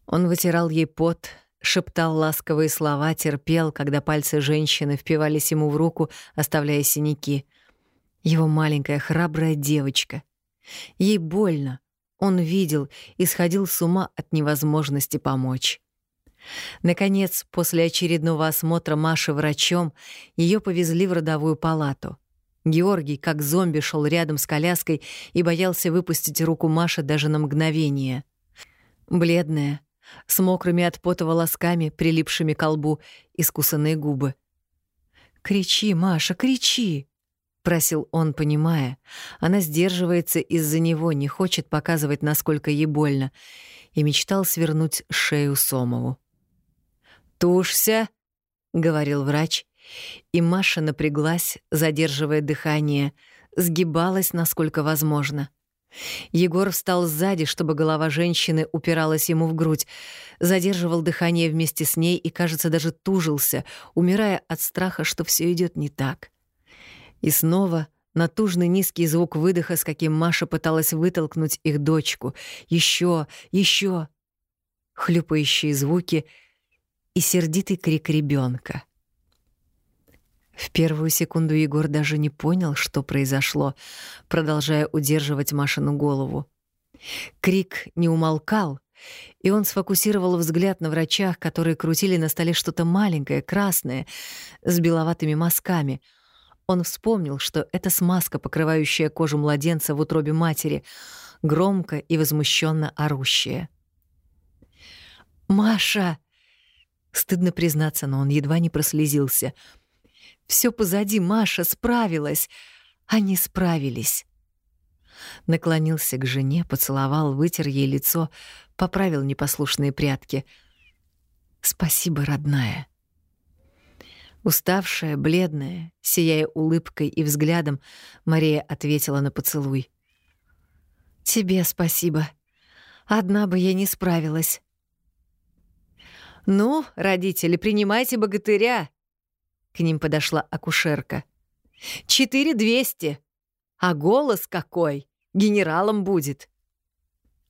Он вытирал ей пот, шептал ласковые слова, терпел, когда пальцы женщины впивались ему в руку, оставляя синяки. Его маленькая храбрая девочка. Ей больно. Он видел и сходил с ума от невозможности помочь. Наконец, после очередного осмотра Маши врачом, ее повезли в родовую палату. Георгий, как зомби, шел рядом с коляской и боялся выпустить руку Маши даже на мгновение. Бледная, с мокрыми от пота волосками, прилипшими к лбу, искусанные губы. «Кричи, Маша, кричи!» — просил он, понимая. Она сдерживается из-за него, не хочет показывать, насколько ей больно, и мечтал свернуть шею Сомову. «Тушься!» — говорил врач, и Маша напряглась, задерживая дыхание, сгибалась, насколько возможно — Егор встал сзади, чтобы голова женщины упиралась ему в грудь, задерживал дыхание вместе с ней и, кажется, даже тужился, умирая от страха, что все идет не так. И снова натужный низкий звук выдоха, с каким Маша пыталась вытолкнуть их дочку. Еще, еще. Хлюпающие звуки и сердитый крик ребенка. В первую секунду Егор даже не понял, что произошло, продолжая удерживать Машину голову. Крик не умолкал, и он сфокусировал взгляд на врачах, которые крутили на столе что-то маленькое, красное, с беловатыми мазками. Он вспомнил, что это смазка, покрывающая кожу младенца в утробе матери, громко и возмущенно орущая. «Маша!» Стыдно признаться, но он едва не прослезился — все позади, Маша справилась. Они справились. Наклонился к жене, поцеловал, вытер ей лицо, поправил непослушные прятки. «Спасибо, родная». Уставшая, бледная, сияя улыбкой и взглядом, Мария ответила на поцелуй. «Тебе спасибо. Одна бы я не справилась». «Ну, родители, принимайте богатыря», к ним подошла акушерка. «Четыре двести! А голос какой! Генералом будет!»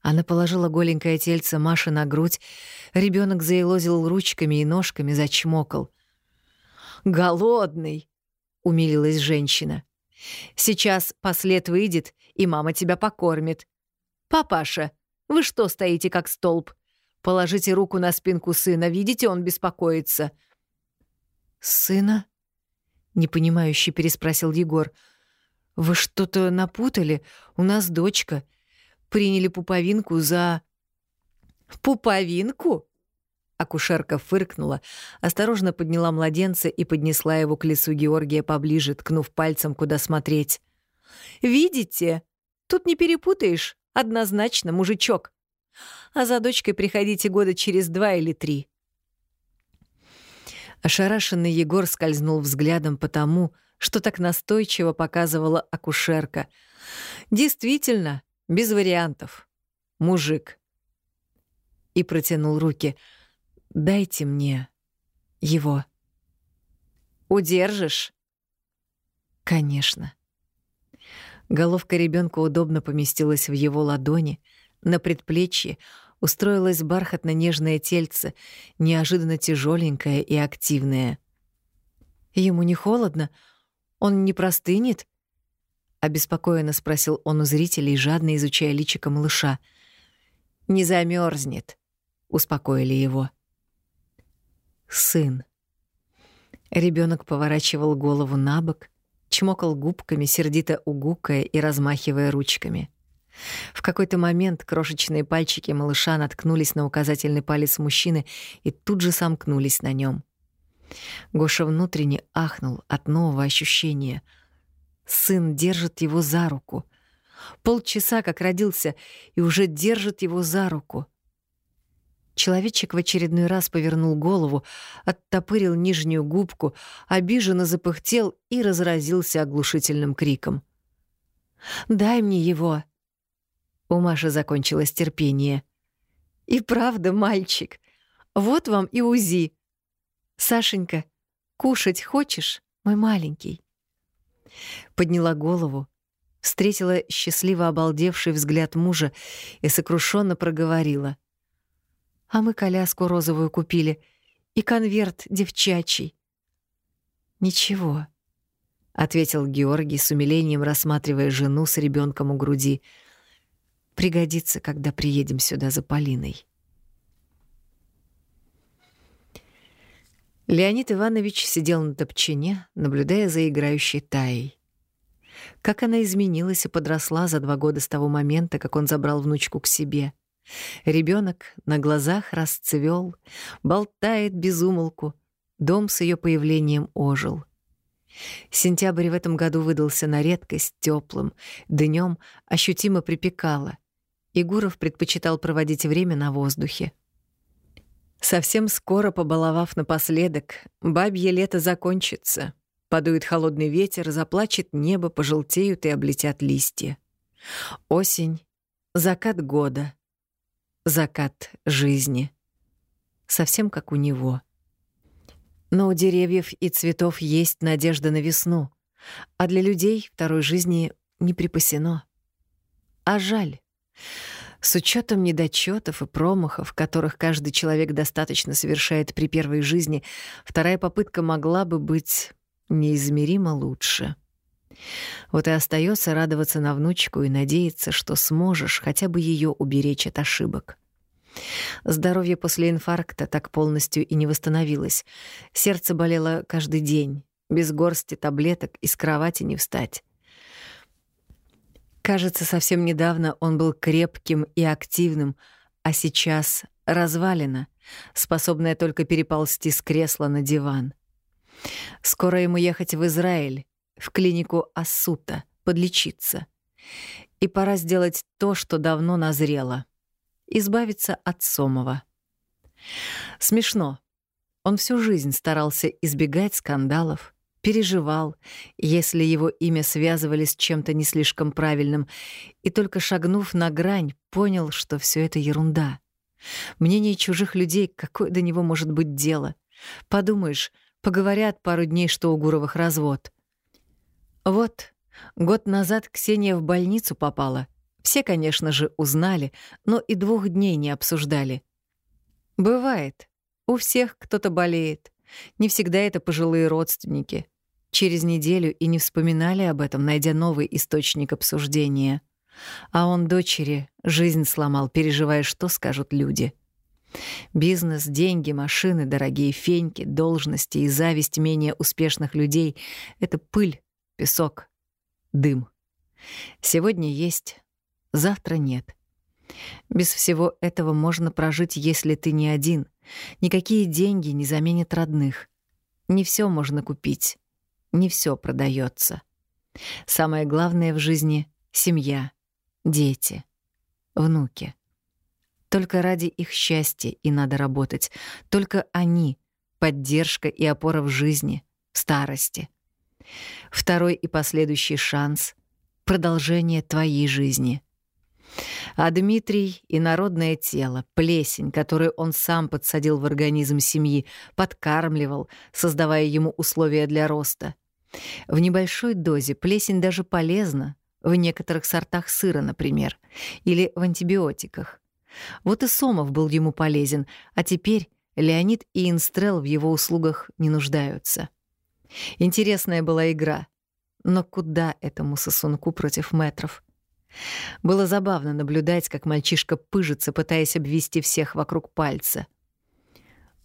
Она положила голенькое тельце Маши на грудь. Ребенок заелозил ручками и ножками, зачмокал. «Голодный!» — умилилась женщина. «Сейчас послед выйдет, и мама тебя покормит. Папаша, вы что стоите как столб? Положите руку на спинку сына, видите, он беспокоится. «Сына?» — непонимающе переспросил Егор. «Вы что-то напутали? У нас дочка. Приняли пуповинку за...» «Пуповинку?» Акушерка фыркнула, осторожно подняла младенца и поднесла его к лицу Георгия поближе, ткнув пальцем, куда смотреть. «Видите? Тут не перепутаешь. Однозначно, мужичок. А за дочкой приходите года через два или три. Ошарашенный Егор скользнул взглядом по тому, что так настойчиво показывала акушерка. Действительно, без вариантов. Мужик. И протянул руки. «Дайте мне его». «Удержишь?» «Конечно». Головка ребенка удобно поместилась в его ладони, на предплечье устроилось бархатно-нежное тельце, неожиданно тяжеленькое и активное. «Ему не холодно? Он не простынет?» — обеспокоенно спросил он у зрителей, жадно изучая личико малыша. «Не замерзнет, успокоили его. «Сын». Ребенок поворачивал голову на бок, чмокал губками, сердито угукая и размахивая ручками — в какой-то момент крошечные пальчики малыша наткнулись на указательный палец мужчины и тут же сомкнулись на нем. Гоша внутренне ахнул от нового ощущения. Сын держит его за руку. Полчаса как родился и уже держит его за руку. Человечек в очередной раз повернул голову, оттопырил нижнюю губку, обиженно запыхтел и разразился оглушительным криком. «Дай мне его!» У Маши закончилось терпение. «И правда, мальчик, вот вам и УЗИ. Сашенька, кушать хочешь, мой маленький?» Подняла голову, встретила счастливо обалдевший взгляд мужа и сокрушенно проговорила — а мы коляску розовую купили и конверт девчачий. Ничего, ответил Георгий с умилением, рассматривая жену с ребенком у груди. Пригодится, когда приедем сюда за Полиной. Леонид Иванович сидел на топчине, наблюдая за играющей Таей. Как она изменилась и подросла за два года с того момента, как он забрал внучку к себе — Ребенок на глазах расцвел, болтает без умолку. Дом с ее появлением ожил. Сентябрь в этом году выдался на редкость теплым, днем ощутимо припекало. И Гуров предпочитал проводить время на воздухе. Совсем скоро, побаловав напоследок, бабье лето закончится. Подует холодный ветер, заплачет небо, пожелтеют и облетят листья. Осень, закат года — закат жизни. Совсем как у него. Но у деревьев и цветов есть надежда на весну, а для людей второй жизни не припасено. А жаль. С учетом недочетов и промахов, которых каждый человек достаточно совершает при первой жизни, вторая попытка могла бы быть неизмеримо лучше. Вот и остается радоваться на внучку и надеяться, что сможешь хотя бы ее уберечь от ошибок. Здоровье после инфаркта так полностью и не восстановилось. Сердце болело каждый день, без горсти таблеток из кровати не встать. Кажется, совсем недавно он был крепким и активным, а сейчас развалина, способная только переползти с кресла на диван. Скоро ему ехать в Израиль, в клинику Ассута, подлечиться. И пора сделать то, что давно назрело — избавиться от Сомова. Смешно. Он всю жизнь старался избегать скандалов, переживал, если его имя связывали с чем-то не слишком правильным, и только шагнув на грань, понял, что все это ерунда. Мнение чужих людей, какое до него может быть дело? Подумаешь, поговорят пару дней, что у Гуровых развод — вот, год назад Ксения в больницу попала. Все, конечно же, узнали, но и двух дней не обсуждали. Бывает. У всех кто-то болеет. Не всегда это пожилые родственники. Через неделю и не вспоминали об этом, найдя новый источник обсуждения. А он дочери жизнь сломал, переживая, что скажут люди. Бизнес, деньги, машины, дорогие феньки, должности и зависть менее успешных людей — это пыль, песок, дым. Сегодня есть, завтра нет. Без всего этого можно прожить, если ты не один. Никакие деньги не заменят родных. Не все можно купить, не все продается. Самое главное в жизни — семья, дети, внуки. Только ради их счастья и надо работать. Только они — поддержка и опора в жизни, в старости — Второй и последующий шанс — продолжение твоей жизни. А Дмитрий и народное тело, плесень, которую он сам подсадил в организм семьи, подкармливал, создавая ему условия для роста. В небольшой дозе плесень даже полезна, в некоторых сортах сыра, например, или в антибиотиках. Вот и Сомов был ему полезен, а теперь Леонид и Инстрел в его услугах не нуждаются. Интересная была игра. Но куда этому сосунку против метров? Было забавно наблюдать, как мальчишка пыжится, пытаясь обвести всех вокруг пальца.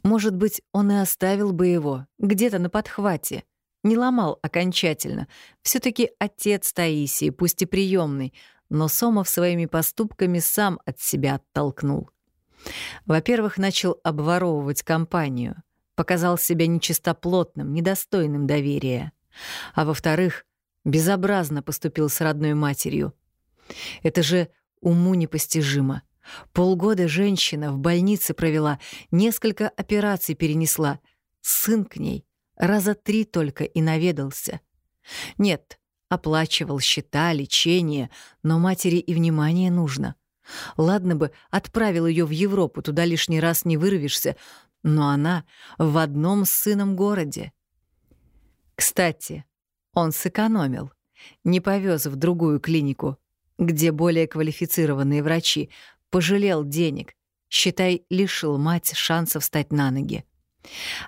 Может быть, он и оставил бы его где-то на подхвате, не ломал окончательно. все таки отец Таисии, пусть и приемный, но Сомов своими поступками сам от себя оттолкнул. Во-первых, начал обворовывать компанию — показал себя нечистоплотным, недостойным доверия. А во-вторых, безобразно поступил с родной матерью. Это же уму непостижимо. Полгода женщина в больнице провела, несколько операций перенесла. Сын к ней раза три только и наведался. Нет, оплачивал счета, лечение, но матери и внимание нужно. Ладно бы, отправил ее в Европу, туда лишний раз не вырвешься, но она в одном с сыном городе. Кстати, он сэкономил, не повез в другую клинику, где более квалифицированные врачи, пожалел денег, считай, лишил мать шансов встать на ноги.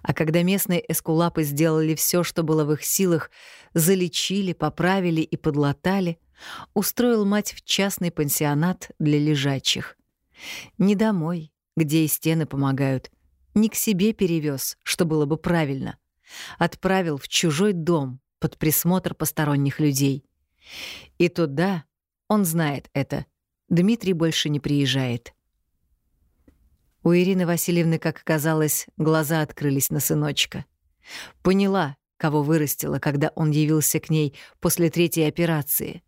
А когда местные эскулапы сделали все, что было в их силах, залечили, поправили и подлатали, устроил мать в частный пансионат для лежачих. Не домой, где и стены помогают, не к себе перевез, что было бы правильно. Отправил в чужой дом под присмотр посторонних людей. И туда, он знает это, Дмитрий больше не приезжает. У Ирины Васильевны, как оказалось, глаза открылись на сыночка. Поняла, кого вырастила, когда он явился к ней после третьей операции.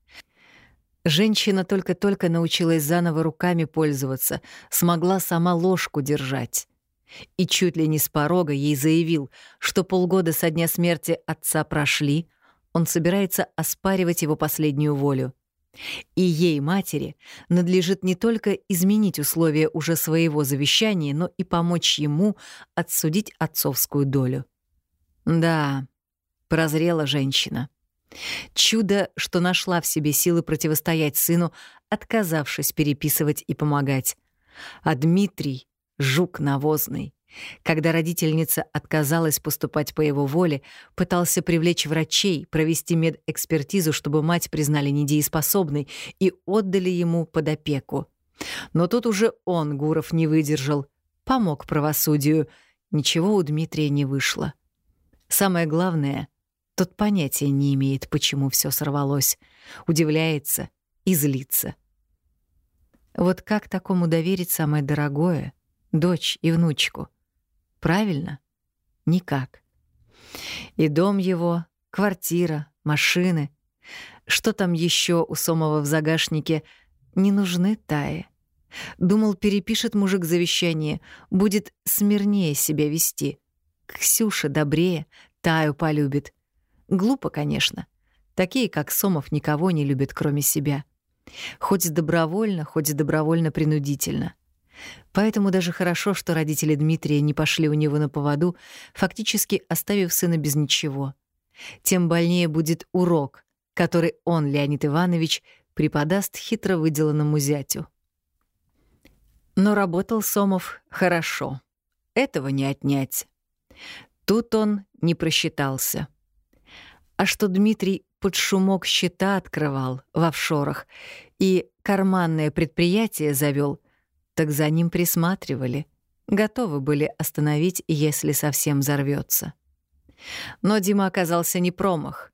Женщина только-только научилась заново руками пользоваться, смогла сама ложку держать. И чуть ли не с порога ей заявил, что полгода со дня смерти отца прошли, он собирается оспаривать его последнюю волю. И ей, матери, надлежит не только изменить условия уже своего завещания, но и помочь ему отсудить отцовскую долю. Да, прозрела женщина. Чудо, что нашла в себе силы противостоять сыну, отказавшись переписывать и помогать. А Дмитрий — жук навозный. Когда родительница отказалась поступать по его воле, пытался привлечь врачей, провести медэкспертизу, чтобы мать признали недееспособной и отдали ему под опеку. Но тут уже он, Гуров, не выдержал, помог правосудию. Ничего у Дмитрия не вышло. Самое главное, тот понятия не имеет, почему все сорвалось, удивляется и злится. Вот как такому доверить самое дорогое, дочь и внучку — Правильно? Никак. И дом его, квартира, машины. Что там еще у Сомова в загашнике? Не нужны Тае. Думал, перепишет мужик завещание, будет смирнее себя вести. Ксюша добрее, Таю полюбит. Глупо, конечно. Такие, как Сомов, никого не любят, кроме себя. Хоть добровольно, хоть добровольно-принудительно. Поэтому даже хорошо, что родители Дмитрия не пошли у него на поводу, фактически оставив сына без ничего. Тем больнее будет урок, который он, Леонид Иванович, преподаст хитро выделанному зятю. Но работал Сомов хорошо. Этого не отнять. Тут он не просчитался. А что Дмитрий под шумок счета открывал в офшорах и карманное предприятие завел, так за ним присматривали, готовы были остановить, если совсем взорвется. Но Дима оказался не промах.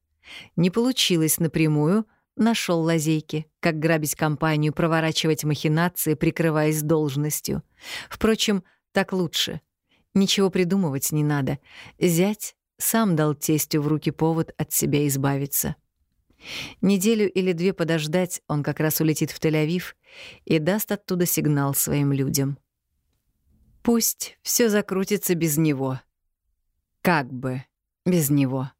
Не получилось напрямую, нашел лазейки, как грабить компанию, проворачивать махинации, прикрываясь должностью. Впрочем, так лучше. Ничего придумывать не надо. Зять сам дал тестю в руки повод от себя избавиться. Неделю или две подождать он как раз улетит в Тель-Авив и даст оттуда сигнал своим людям. Пусть все закрутится без него. Как бы без него.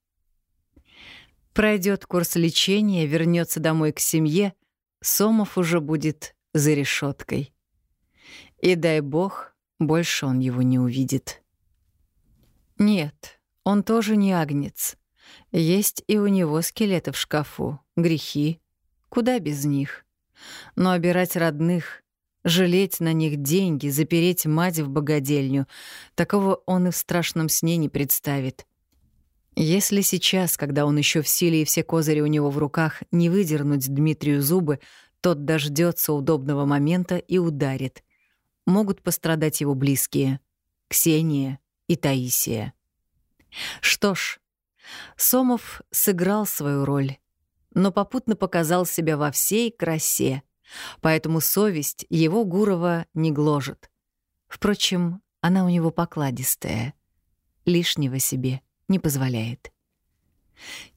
Пройдет курс лечения, вернется домой к семье, Сомов уже будет за решеткой. И дай бог, больше он его не увидит. Нет, он тоже не агнец. Есть и у него скелеты в шкафу, грехи. Куда без них? Но обирать родных, жалеть на них деньги, запереть мать в богадельню — такого он и в страшном сне не представит. Если сейчас, когда он еще в силе и все козыри у него в руках, не выдернуть Дмитрию зубы, тот дождется удобного момента и ударит. Могут пострадать его близкие — Ксения и Таисия. Что ж, Сомов сыграл свою роль, но попутно показал себя во всей красе, поэтому совесть его Гурова не гложет. Впрочем, она у него покладистая, лишнего себе не позволяет.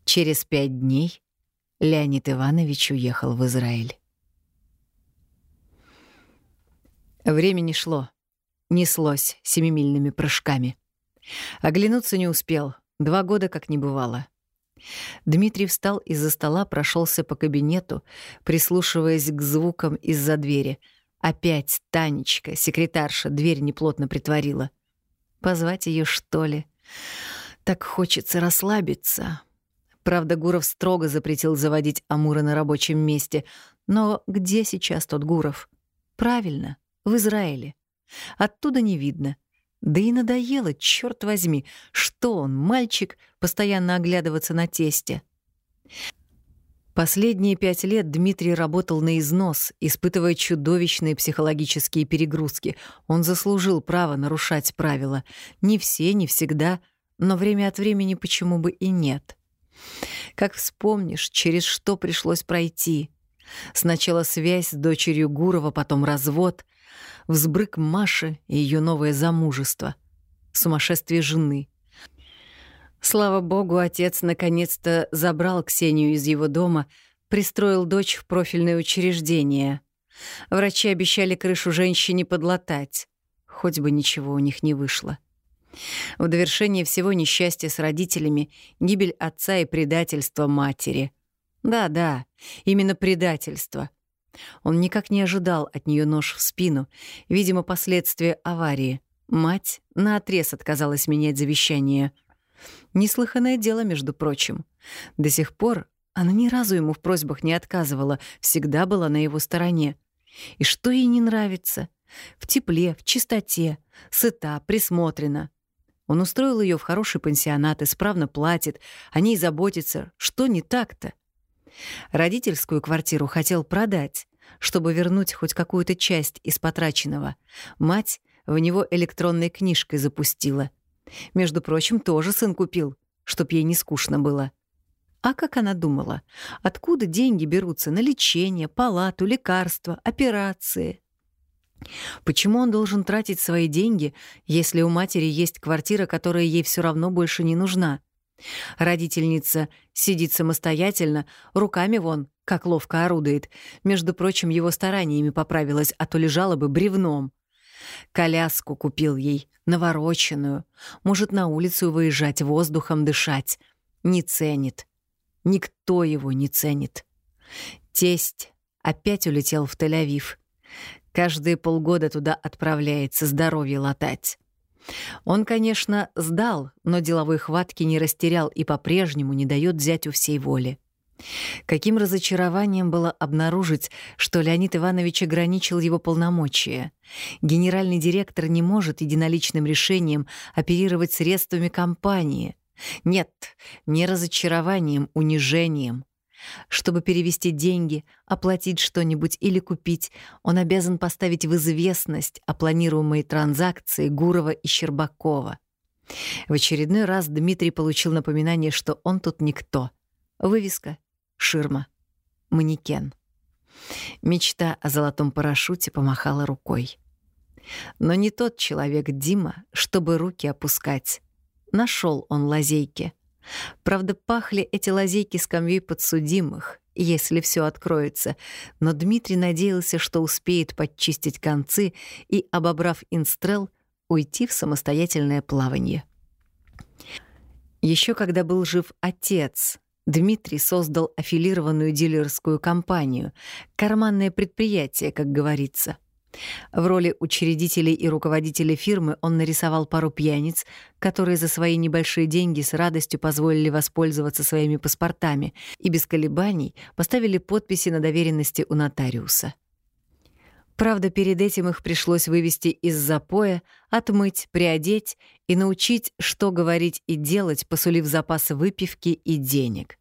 Через пять дней Леонид Иванович уехал в Израиль. Времени шло. Неслось семимильными прыжками. Оглянуться не успел. Два года как не бывало. Дмитрий встал из-за стола, прошелся по кабинету, прислушиваясь к звукам из-за двери. Опять Танечка, секретарша, дверь неплотно притворила. Позвать ее что ли? Так хочется расслабиться. Правда, Гуров строго запретил заводить Амура на рабочем месте. Но где сейчас тот Гуров? Правильно, в Израиле. Оттуда не видно. Да и надоело, черт возьми, что он, мальчик, постоянно оглядываться на тесте. Последние пять лет Дмитрий работал на износ, испытывая чудовищные психологические перегрузки. Он заслужил право нарушать правила. Не все, не всегда, но время от времени почему бы и нет. Как вспомнишь, через что пришлось пройти. Сначала связь с дочерью Гурова, потом развод — взбрык Маши и ее новое замужество, сумасшествие жены. Слава богу, отец наконец-то забрал Ксению из его дома, пристроил дочь в профильное учреждение. Врачи обещали крышу женщине подлатать, хоть бы ничего у них не вышло. В довершение всего несчастья с родителями, гибель отца и предательство матери. Да-да, именно предательство — он никак не ожидал от нее нож в спину, видимо, последствия аварии. Мать наотрез отказалась менять завещание. Неслыханное дело, между прочим. До сих пор она ни разу ему в просьбах не отказывала, всегда была на его стороне. И что ей не нравится? В тепле, в чистоте, сыта, присмотрена. Он устроил ее в хороший пансионат, исправно платит, о ней заботится. Что не так-то? Родительскую квартиру хотел продать, чтобы вернуть хоть какую-то часть из потраченного. Мать в него электронной книжкой запустила. Между прочим, тоже сын купил, чтоб ей не скучно было. А как она думала? Откуда деньги берутся на лечение, палату, лекарства, операции? Почему он должен тратить свои деньги, если у матери есть квартира, которая ей все равно больше не нужна? Родительница сидит самостоятельно, руками вон, как ловко орудует. Между прочим, его стараниями поправилась, а то лежала бы бревном. Коляску купил ей, навороченную. Может, на улицу выезжать, воздухом дышать. Не ценит. Никто его не ценит. Тесть опять улетел в Тель-Авив. Каждые полгода туда отправляется здоровье латать. Он, конечно, сдал, но деловой хватки не растерял и по-прежнему не дает зятю всей воли. Каким разочарованием было обнаружить, что Леонид Иванович ограничил его полномочия. Генеральный директор не может единоличным решением оперировать средствами компании. Нет, не разочарованием, унижением. Чтобы перевести деньги, оплатить что-нибудь или купить, он обязан поставить в известность о планируемой транзакции Гурова и Щербакова. В очередной раз Дмитрий получил напоминание, что он тут никто. Вывеска, ширма, манекен. Мечта о золотом парашюте помахала рукой. Но не тот человек Дима, чтобы руки опускать. Нашел он лазейки — Правда, пахли эти лазейки скамьей подсудимых, если все откроется, но Дмитрий надеялся, что успеет подчистить концы и, обобрав инстрел, уйти в самостоятельное плавание. Еще когда был жив отец, Дмитрий создал аффилированную дилерскую компанию, карманное предприятие, как говорится — в роли учредителей и руководителей фирмы он нарисовал пару пьяниц, которые за свои небольшие деньги с радостью позволили воспользоваться своими паспортами и без колебаний поставили подписи на доверенности у нотариуса. Правда, перед этим их пришлось вывести из запоя, отмыть, приодеть и научить, что говорить и делать, посулив запасы выпивки и денег.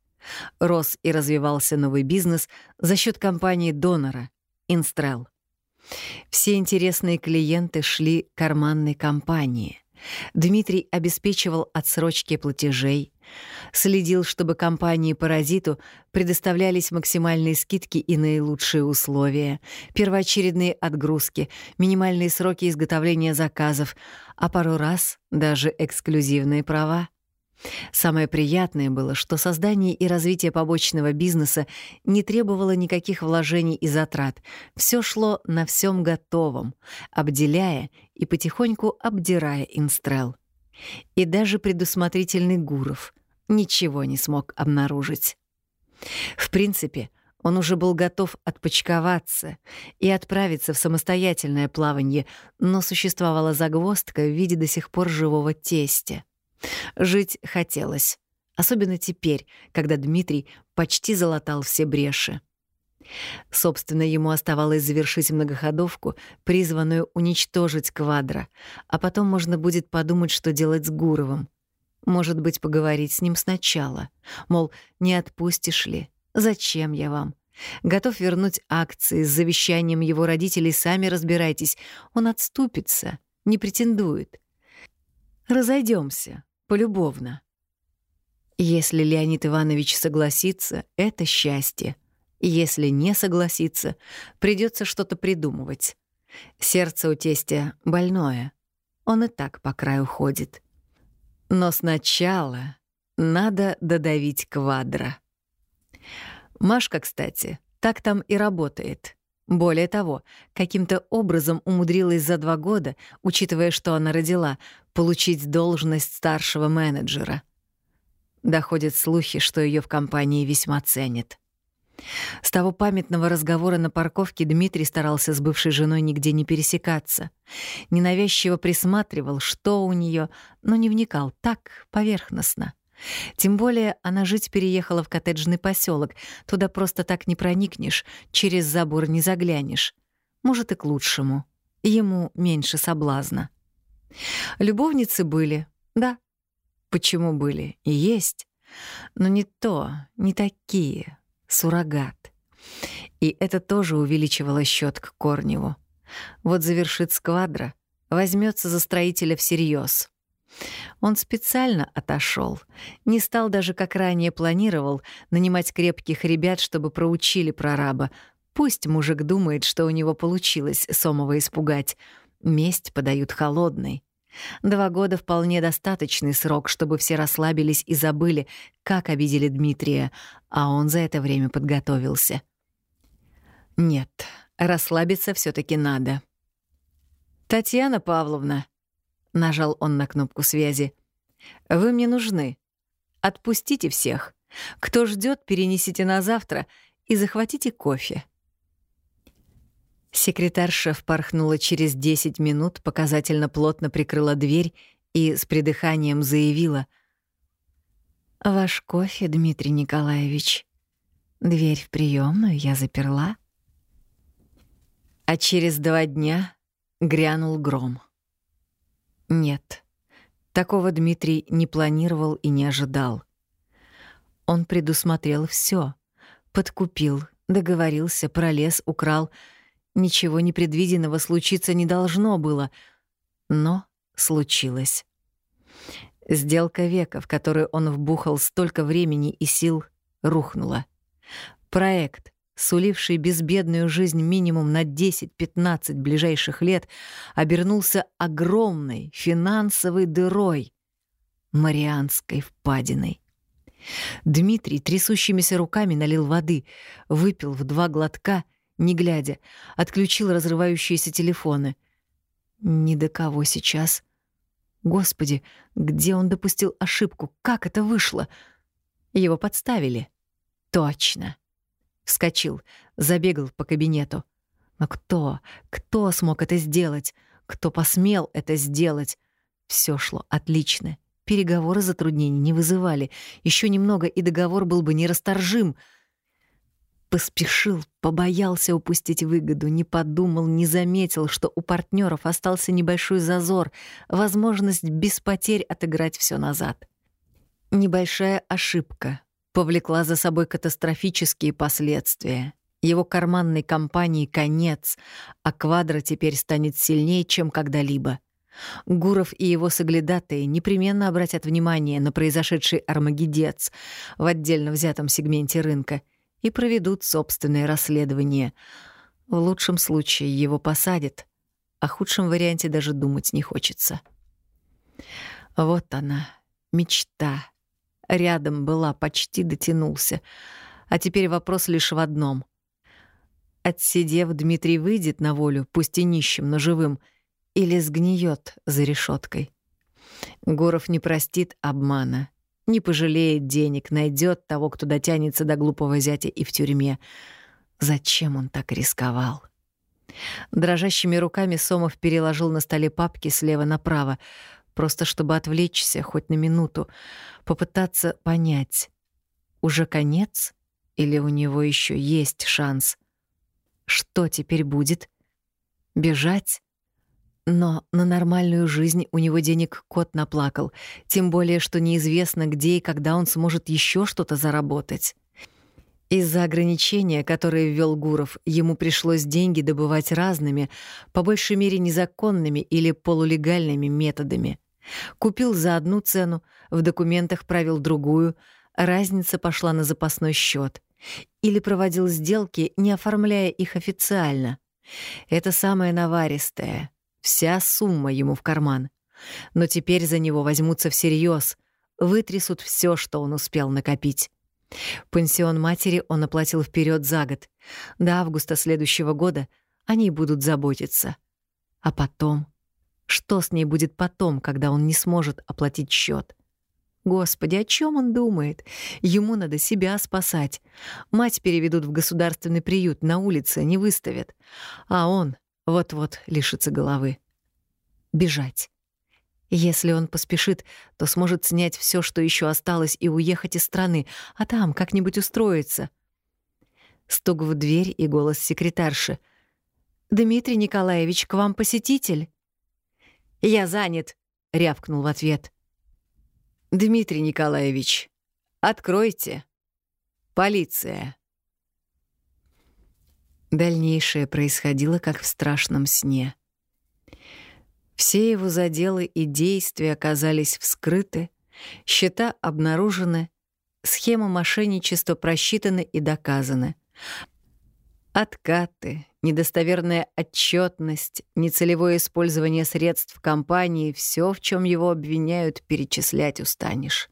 Рос и развивался новый бизнес за счет компании-донора — «Инстрел». Все интересные клиенты шли карманной компании. Дмитрий обеспечивал отсрочки платежей, следил, чтобы компании-паразиту предоставлялись максимальные скидки и наилучшие условия, первоочередные отгрузки, минимальные сроки изготовления заказов, а пару раз даже эксклюзивные права. Самое приятное было, что создание и развитие побочного бизнеса не требовало никаких вложений и затрат. Все шло на всем готовом, обделяя и потихоньку обдирая Инстрел. И даже предусмотрительный Гуров ничего не смог обнаружить. В принципе, он уже был готов отпочковаться и отправиться в самостоятельное плавание, но существовала загвоздка в виде до сих пор живого тестя. Жить хотелось, особенно теперь, когда Дмитрий почти залатал все бреши. Собственно, ему оставалось завершить многоходовку, призванную уничтожить квадра, а потом можно будет подумать, что делать с Гуровым. Может быть, поговорить с ним сначала. Мол, не отпустишь ли? Зачем я вам? Готов вернуть акции с завещанием его родителей, сами разбирайтесь. Он отступится, не претендует. Разойдемся, полюбовно. Если Леонид Иванович согласится, это счастье. Если не согласится, придется что-то придумывать. Сердце у тестя больное. Он и так по краю ходит. Но сначала надо додавить квадра. Машка, кстати, так там и работает. Более того, каким-то образом умудрилась за два года, учитывая, что она родила, получить должность старшего менеджера. Доходят слухи, что ее в компании весьма ценят. С того памятного разговора на парковке Дмитрий старался с бывшей женой нигде не пересекаться. Ненавязчиво присматривал, что у нее, но не вникал так поверхностно. Тем более она жить переехала в коттеджный поселок. Туда просто так не проникнешь, через забор не заглянешь. Может, и к лучшему. Ему меньше соблазна. Любовницы были, да. Почему были? И есть. Но не то, не такие. Суррогат. И это тоже увеличивало счет к Корневу. Вот завершит сквадра, возьмется за строителя всерьез. Он специально отошел, не стал даже, как ранее планировал, нанимать крепких ребят, чтобы проучили прораба. Пусть мужик думает, что у него получилось Сомова испугать. Месть подают холодной. Два года — вполне достаточный срок, чтобы все расслабились и забыли, как обидели Дмитрия, а он за это время подготовился. Нет, расслабиться все таки надо. «Татьяна Павловна», Нажал он на кнопку связи. «Вы мне нужны. Отпустите всех. Кто ждет, перенесите на завтра и захватите кофе». Секретарша впорхнула через 10 минут, показательно плотно прикрыла дверь и с придыханием заявила. «Ваш кофе, Дмитрий Николаевич. Дверь в приемную я заперла». А через два дня грянул гром. Нет, такого Дмитрий не планировал и не ожидал. Он предусмотрел все, подкупил, договорился, пролез, украл. Ничего непредвиденного случиться не должно было, но случилось. Сделка века, в которую он вбухал столько времени и сил, рухнула. Проект, суливший безбедную жизнь минимум на 10-15 ближайших лет, обернулся огромной финансовой дырой, Марианской впадиной. Дмитрий трясущимися руками налил воды, выпил в два глотка, не глядя, отключил разрывающиеся телефоны. Ни до кого сейчас. Господи, где он допустил ошибку? Как это вышло? Его подставили. Точно. Вскочил, забегал по кабинету. Но кто, кто смог это сделать? Кто посмел это сделать? Все шло отлично. Переговоры затруднений не вызывали. Еще немного, и договор был бы нерасторжим. Поспешил, побоялся упустить выгоду, не подумал, не заметил, что у партнеров остался небольшой зазор, возможность без потерь отыграть все назад. Небольшая ошибка, повлекла за собой катастрофические последствия. Его карманной компании конец, а Квадро теперь станет сильнее, чем когда-либо. Гуров и его соглядатые непременно обратят внимание на произошедший армагедец в отдельно взятом сегменте рынка и проведут собственное расследование. В лучшем случае его посадят, о худшем варианте даже думать не хочется. Вот она, Мечта. Рядом была, почти дотянулся. А теперь вопрос лишь в одном. Отсидев, Дмитрий выйдет на волю, пусть и нищим, но живым, или сгниет за решеткой. Гуров не простит обмана, не пожалеет денег, найдет того, кто дотянется до глупого зятя и в тюрьме. Зачем он так рисковал? Дрожащими руками Сомов переложил на столе папки слева направо, просто чтобы отвлечься хоть на минуту, попытаться понять, уже конец или у него еще есть шанс. Что теперь будет? Бежать? Но на нормальную жизнь у него денег кот наплакал, тем более, что неизвестно, где и когда он сможет еще что-то заработать. Из-за ограничения, которое ввел Гуров, ему пришлось деньги добывать разными, по большей мере незаконными или полулегальными методами. Купил за одну цену, в документах правил другую, разница пошла на запасной счет. Или проводил сделки, не оформляя их официально. Это самое наваристое. Вся сумма ему в карман. Но теперь за него возьмутся всерьез, вытрясут все, что он успел накопить. Пансион матери он оплатил вперед за год. До августа следующего года они будут заботиться. А потом? Что с ней будет потом, когда он не сможет оплатить счет? Господи, о чем он думает? Ему надо себя спасать. Мать переведут в государственный приют, на улице не выставят. А он вот-вот лишится головы. Бежать. Если он поспешит, то сможет снять все, что еще осталось, и уехать из страны, а там как-нибудь устроиться. Стук в дверь и голос секретарши. «Дмитрий Николаевич, к вам посетитель?» «Я занят», — рявкнул в ответ. «Дмитрий Николаевич, откройте. Полиция». Дальнейшее происходило как в страшном сне. Все его заделы и действия оказались вскрыты, счета обнаружены, схема мошенничества просчитаны и доказаны. Откаты, недостоверная отчетность, нецелевое использование средств компании — все, в чем его обвиняют, перечислять устанешь.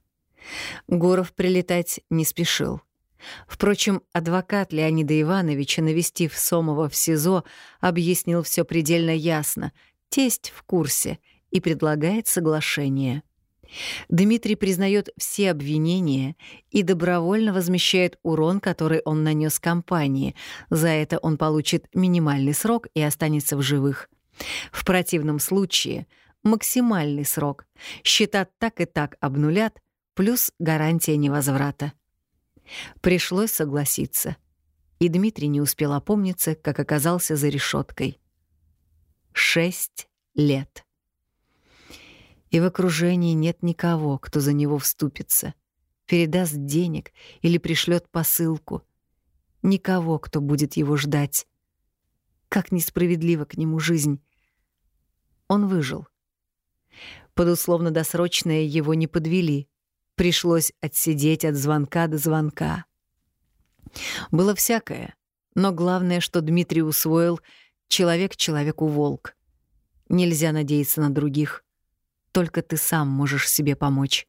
Гуров прилетать не спешил. Впрочем, адвокат Леонида Ивановича, навестив Сомова в СИЗО, объяснил все предельно ясно — Тесть в курсе и предлагает соглашение. Дмитрий признает все обвинения и добровольно возмещает урон, который он нанес компании. За это он получит минимальный срок и останется в живых. В противном случае максимальный срок. Счета так и так обнулят, плюс гарантия невозврата. Пришлось согласиться. И Дмитрий не успел опомниться, как оказался за решеткой. Шесть лет. И в окружении нет никого, кто за него вступится, передаст денег или пришлет посылку. Никого, кто будет его ждать. Как несправедлива к нему жизнь. Он выжил. Под условно-досрочное его не подвели. Пришлось отсидеть от звонка до звонка. Было всякое, но главное, что Дмитрий усвоил — Человек человеку волк. Нельзя надеяться на других. Только ты сам можешь себе помочь.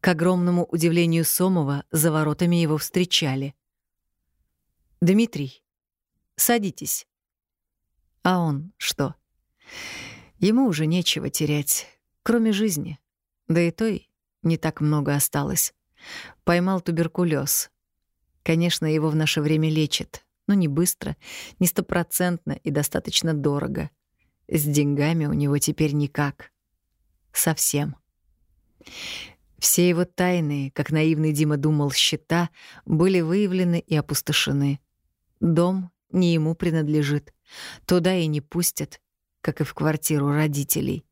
К огромному удивлению Сомова за воротами его встречали. «Дмитрий, садитесь». А он что? Ему уже нечего терять, кроме жизни. Да и той не так много осталось. Поймал туберкулез. Конечно, его в наше время лечат, но не быстро, не стопроцентно и достаточно дорого. С деньгами у него теперь никак. Совсем. Все его тайные, как наивный Дима думал, счета были выявлены и опустошены. Дом не ему принадлежит. Туда и не пустят, как и в квартиру родителей.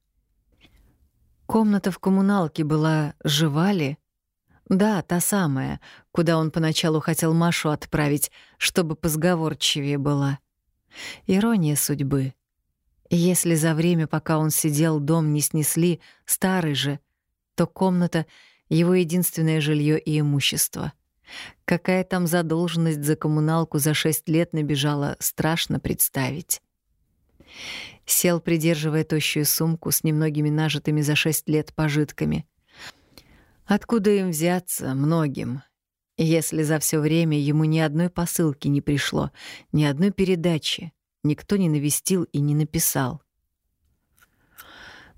Комната в коммуналке была жива ли? Да, та самая, куда он поначалу хотел Машу отправить, чтобы позговорчивее была. Ирония судьбы. Если за время, пока он сидел, дом не снесли, старый же, то комната — его единственное жилье и имущество. Какая там задолженность за коммуналку за шесть лет набежала, страшно представить. Сел, придерживая тощую сумку с немногими нажитыми за шесть лет пожитками — Откуда им взяться многим, если за все время ему ни одной посылки не пришло, ни одной передачи, никто не навестил и не написал?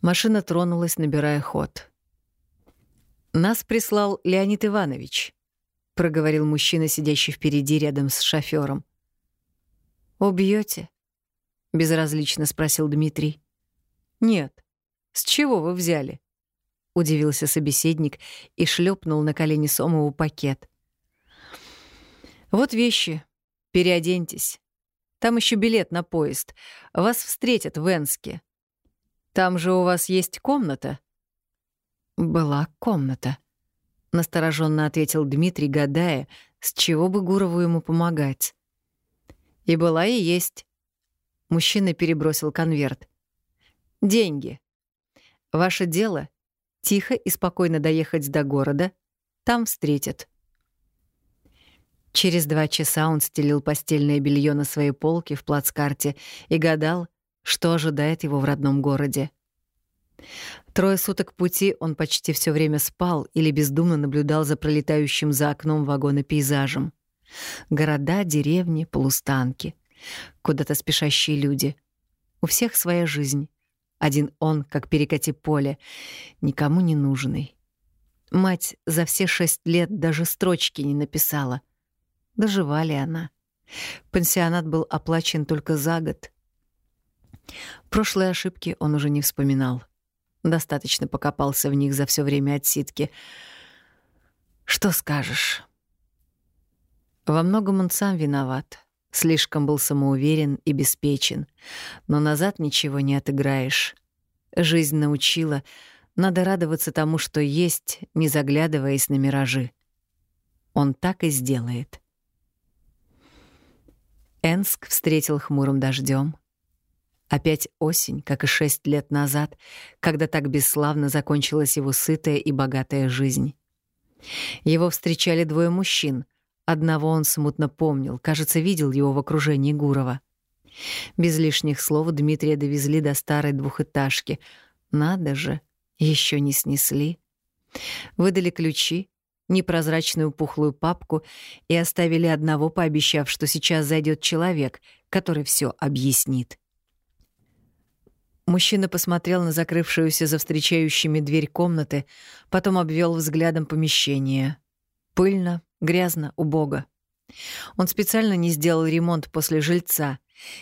Машина тронулась, набирая ход. «Нас прислал Леонид Иванович», — проговорил мужчина, сидящий впереди рядом с шофёром. «Убьёте?» — безразлично спросил Дмитрий. «Нет. С чего вы взяли?» — удивился собеседник и шлепнул на колени Сомову пакет. «Вот вещи. Переоденьтесь. Там еще билет на поезд. Вас встретят в Энске. Там же у вас есть комната?» «Была комната», — настороженно ответил Дмитрий, гадая, с чего бы Гурову ему помогать. «И была, и есть». Мужчина перебросил конверт. «Деньги. Ваше дело — тихо и спокойно доехать до города. Там встретят». Через два часа он стелил постельное белье на своей полке в плацкарте и гадал, что ожидает его в родном городе. Трое суток пути он почти все время спал или бездумно наблюдал за пролетающим за окном вагона пейзажем. Города, деревни, полустанки, куда-то спешащие люди. У всех своя жизнь. Один он, как перекати поле, никому не нужный. Мать за все шесть лет даже строчки не написала. Дожива ли она? Пансионат был оплачен только за год. Прошлые ошибки он уже не вспоминал. Достаточно покопался в них за все время отсидки. Что скажешь? Во многом он сам виноват. Слишком был самоуверен и беспечен. Но назад ничего не отыграешь. Жизнь научила, надо радоваться тому, что есть, не заглядываясь на миражи. Он так и сделает. Энск встретил хмурым дождем. Опять осень, как и шесть лет назад, когда так бесславно закончилась его сытая и богатая жизнь. Его встречали двое мужчин. Одного он смутно помнил, кажется, видел его в окружении Гурова. Без лишних слов Дмитрия довезли до старой двухэтажки. Надо же, еще не снесли. Выдали ключи, непрозрачную пухлую папку и оставили одного, пообещав, что сейчас зайдет человек, который все объяснит. Мужчина посмотрел на закрывшуюся за встречающими дверь комнаты, потом обвел взглядом помещение. Пыльно, грязно, убого. Он специально не сделал ремонт после жильца,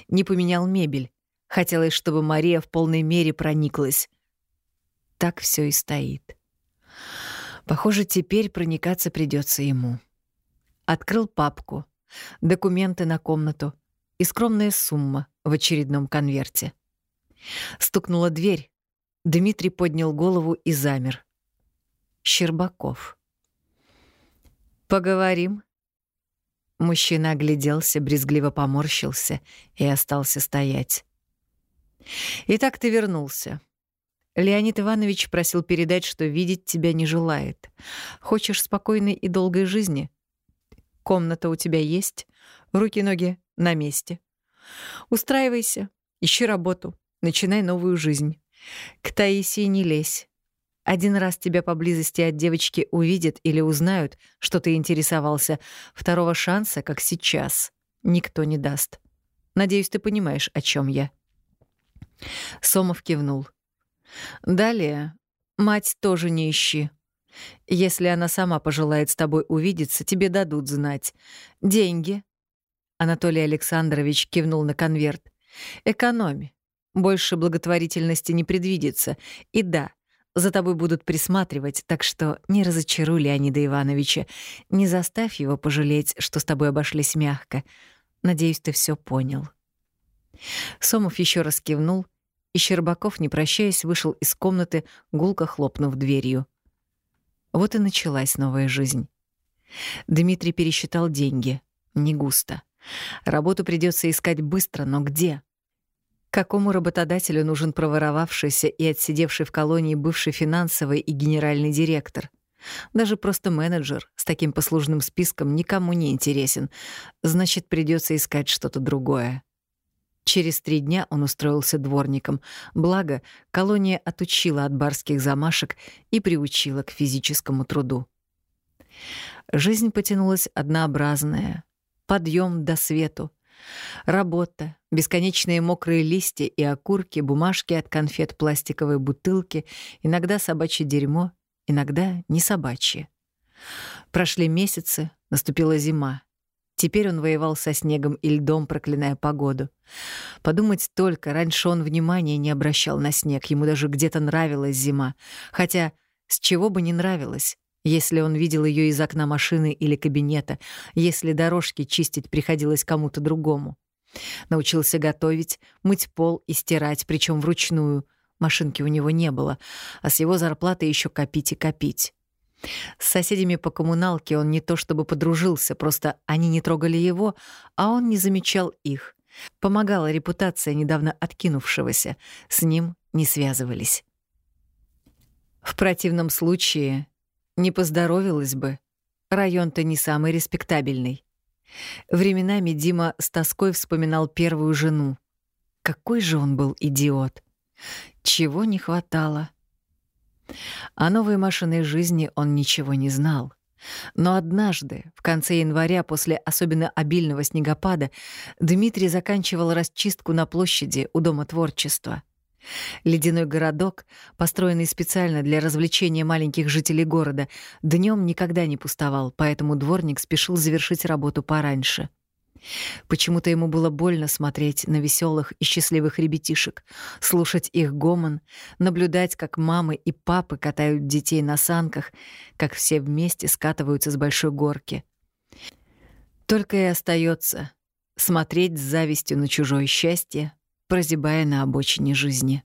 не поменял мебель. Хотелось, чтобы Мария в полной мере прониклась. Так все и стоит. Похоже, теперь проникаться придется ему. Открыл папку, документы на комнату и скромная сумма в очередном конверте. Стукнула дверь. Дмитрий поднял голову и замер. Щербаков. «Поговорим?» Мужчина огляделся, брезгливо поморщился и остался стоять. «Итак, ты вернулся. Леонид Иванович просил передать, что видеть тебя не желает. Хочешь спокойной и долгой жизни? Комната у тебя есть, руки-ноги на месте. Устраивайся, ищи работу, начинай новую жизнь. К Таисии не лезь. Один раз тебя поблизости от девочки увидят или узнают, что ты интересовался, второго шанса, как сейчас, никто не даст. Надеюсь, ты понимаешь, о чем я. Сомов кивнул. Далее, мать тоже не ищи. Если она сама пожелает с тобой увидеться, тебе дадут знать. Деньги. Анатолий Александрович кивнул на конверт. Экономи. Больше благотворительности не предвидится. И да, за тобой будут присматривать, так что не разочаруй Леонида Ивановича. Не заставь его пожалеть, что с тобой обошлись мягко. Надеюсь, ты все понял. Сомов еще раз кивнул и Щербаков, не прощаясь, вышел из комнаты, гулко хлопнув дверью. Вот и началась новая жизнь. Дмитрий пересчитал деньги. Не густо. Работу придется искать быстро, но где? Какому работодателю нужен проворовавшийся и отсидевший в колонии бывший финансовый и генеральный директор? Даже просто менеджер с таким послужным списком никому не интересен. Значит, придется искать что-то другое. Через три дня он устроился дворником, благо колония отучила от барских замашек и приучила к физическому труду. Жизнь потянулась однообразная, подъем до свету. Работа, бесконечные мокрые листья и окурки, бумажки от конфет, пластиковые бутылки, иногда собачье дерьмо, иногда не собачье. Прошли месяцы, наступила зима. Теперь он воевал со снегом и льдом, проклиная погоду. Подумать только, раньше он внимания не обращал на снег, ему даже где-то нравилась зима. Хотя с чего бы не нравилось, если он видел ее из окна машины или кабинета, если дорожки чистить приходилось кому-то другому. Научился готовить, мыть пол и стирать, причем вручную. Машинки у него не было, а с его зарплаты еще копить и копить. С соседями по коммуналке он не то чтобы подружился, просто они не трогали его, а он не замечал их. Помогала репутация недавно откинувшегося, с ним не связывались. В противном случае не поздоровилось бы. Район-то не самый респектабельный. Временами Дима с тоской вспоминал первую жену. Какой же он был идиот. Чего не хватало. О новой машинной жизни он ничего не знал. Но однажды, в конце января, после особенно обильного снегопада, Дмитрий заканчивал расчистку на площади у Дома творчества. Ледяной городок, построенный специально для развлечения маленьких жителей города, днем никогда не пустовал, поэтому дворник спешил завершить работу пораньше — Почему-то ему было больно смотреть на веселых и счастливых ребятишек, слушать их гомон, наблюдать, как мамы и папы катают детей на санках, как все вместе скатываются с большой горки. Только и остается смотреть с завистью на чужое счастье, прозябая на обочине жизни.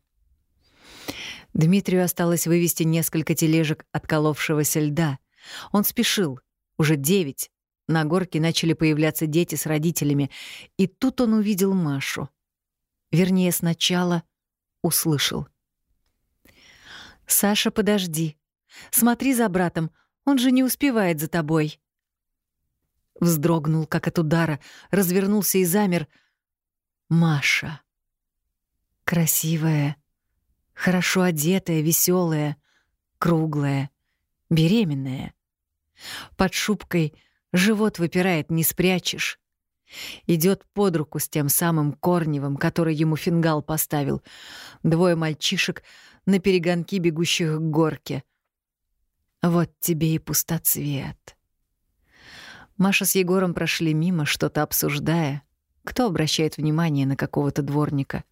Дмитрию осталось вывести несколько тележек отколовшегося льда. Он спешил, уже девять, на горке начали появляться дети с родителями, и тут он увидел Машу. Вернее, сначала услышал. «Саша, подожди. Смотри за братом, он же не успевает за тобой». Вздрогнул, как от удара, развернулся и замер. Маша. Красивая, хорошо одетая, веселая, круглая, беременная. Под шубкой — Живот выпирает, не спрячешь. Идет под руку с тем самым Корневым, который ему фингал поставил. Двое мальчишек на перегонки бегущих к горке. Вот тебе и пустоцвет. Маша с Егором прошли мимо, что-то обсуждая. Кто обращает внимание на какого-то дворника?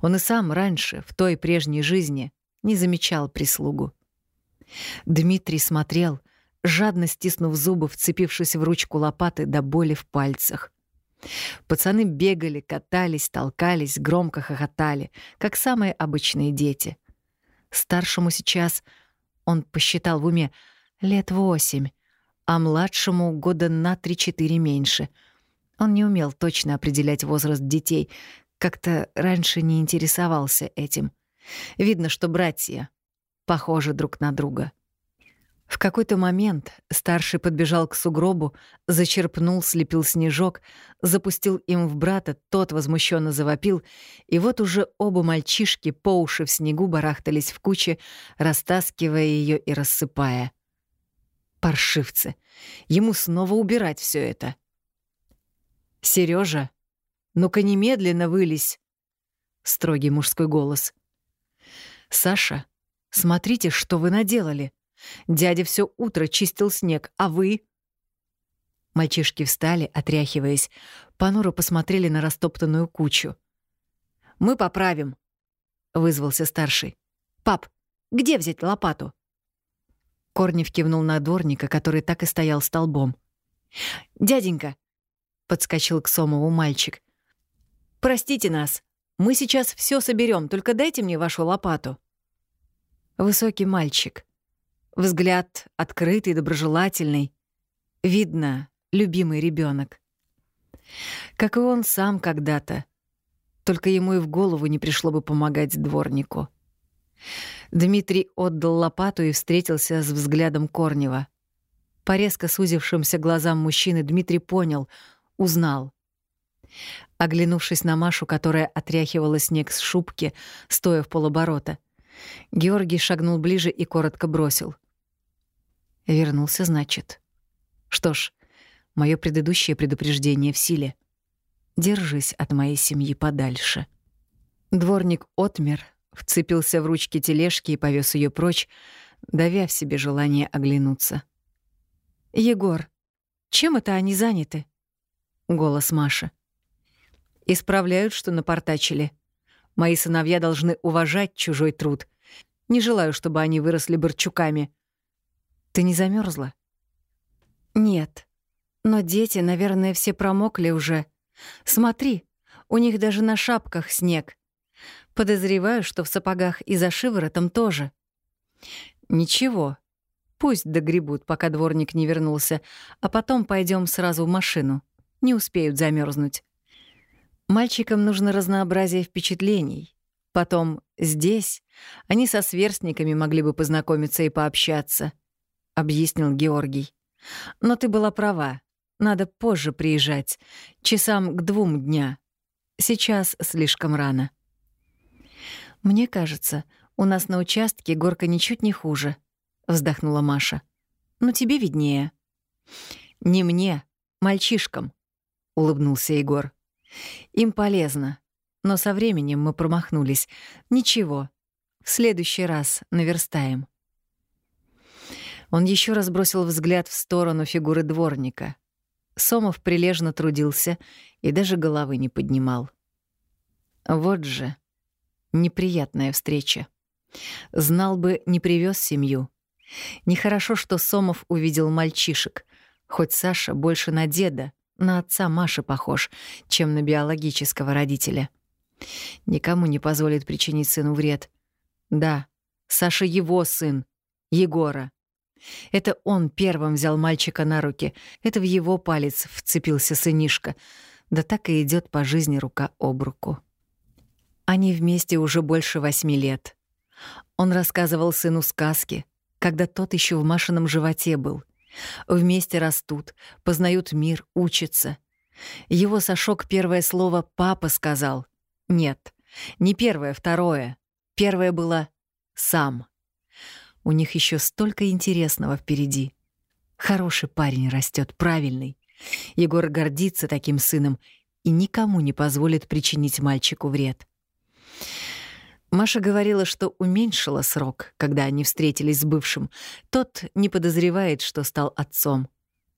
Он и сам раньше, в той прежней жизни, не замечал прислугу. Дмитрий смотрел — жадно стиснув зубы, вцепившись в ручку лопаты до боли в пальцах. Пацаны бегали, катались, толкались, громко хохотали, как самые обычные дети. Старшему сейчас, он посчитал в уме, лет восемь, а младшему года на три-четыре меньше. Он не умел точно определять возраст детей, как-то раньше не интересовался этим. Видно, что братья похожи друг на друга. В какой-то момент старший подбежал к сугробу, зачерпнул, слепил снежок, запустил им в брата, тот возмущенно завопил, и вот уже оба мальчишки по уши в снегу барахтались в куче, растаскивая ее и рассыпая. Паршивцы! Ему снова убирать все это. Сережа, ну-ка немедленно вылезь! Строгий мужской голос. Саша, смотрите, что вы наделали! Дядя все утро чистил снег, а вы...» Мальчишки встали, отряхиваясь, понуро посмотрели на растоптанную кучу. «Мы поправим», — вызвался старший. «Пап, где взять лопату?» Корнев кивнул на дворника, который так и стоял столбом. «Дяденька», — подскочил к Сомову мальчик, — «простите нас, мы сейчас все соберем, только дайте мне вашу лопату». Высокий мальчик, Взгляд открытый, доброжелательный. Видно, любимый ребенок. Как и он сам когда-то. Только ему и в голову не пришло бы помогать дворнику. Дмитрий отдал лопату и встретился с взглядом Корнева. По резко сузившимся глазам мужчины Дмитрий понял, узнал. Оглянувшись на Машу, которая отряхивала снег с шубки, стоя в полоборота, Георгий шагнул ближе и коротко бросил. Вернулся, значит. Что ж, мое предыдущее предупреждение в силе. Держись от моей семьи подальше. Дворник отмер, вцепился в ручки тележки и повез ее прочь, давя в себе желание оглянуться. «Егор, чем это они заняты?» — голос Маши. «Исправляют, что напортачили. Мои сыновья должны уважать чужой труд. Не желаю, чтобы они выросли борчуками. Ты не замерзла? «Нет. Но дети, наверное, все промокли уже. Смотри, у них даже на шапках снег. Подозреваю, что в сапогах и за шиворотом тоже». «Ничего. Пусть догребут, пока дворник не вернулся, а потом пойдем сразу в машину. Не успеют замерзнуть. Мальчикам нужно разнообразие впечатлений. Потом здесь они со сверстниками могли бы познакомиться и пообщаться», — объяснил Георгий. «Но ты была права. Надо позже приезжать, часам к двум дня. Сейчас слишком рано». «Мне кажется, у нас на участке горка ничуть не хуже», — вздохнула Маша. «Но тебе виднее». «Не мне, мальчишкам», — улыбнулся Егор. «Им полезно. Но со временем мы промахнулись. Ничего. В следующий раз наверстаем». Он еще раз бросил взгляд в сторону фигуры дворника. Сомов прилежно трудился и даже головы не поднимал. Вот же неприятная встреча. Знал бы, не привез семью. Нехорошо, что Сомов увидел мальчишек, хоть Саша больше на деда, на отца Маши похож, чем на биологического родителя. Никому не позволит причинить сыну вред. Да, Саша его сын, Егора. Это он первым взял мальчика на руки, это в его палец вцепился сынишка. Да так и идет по жизни рука об руку. Они вместе уже больше восьми лет. Он рассказывал сыну сказки, когда тот еще в Машином животе был. Вместе растут, познают мир, учатся. Его Сашок первое слово «папа» сказал. Нет, не первое, второе. Первое было «сам». У них еще столько интересного впереди. Хороший парень растет, правильный. Егор гордится таким сыном и никому не позволит причинить мальчику вред. Маша говорила, что уменьшила срок, когда они встретились с бывшим. Тот не подозревает, что стал отцом.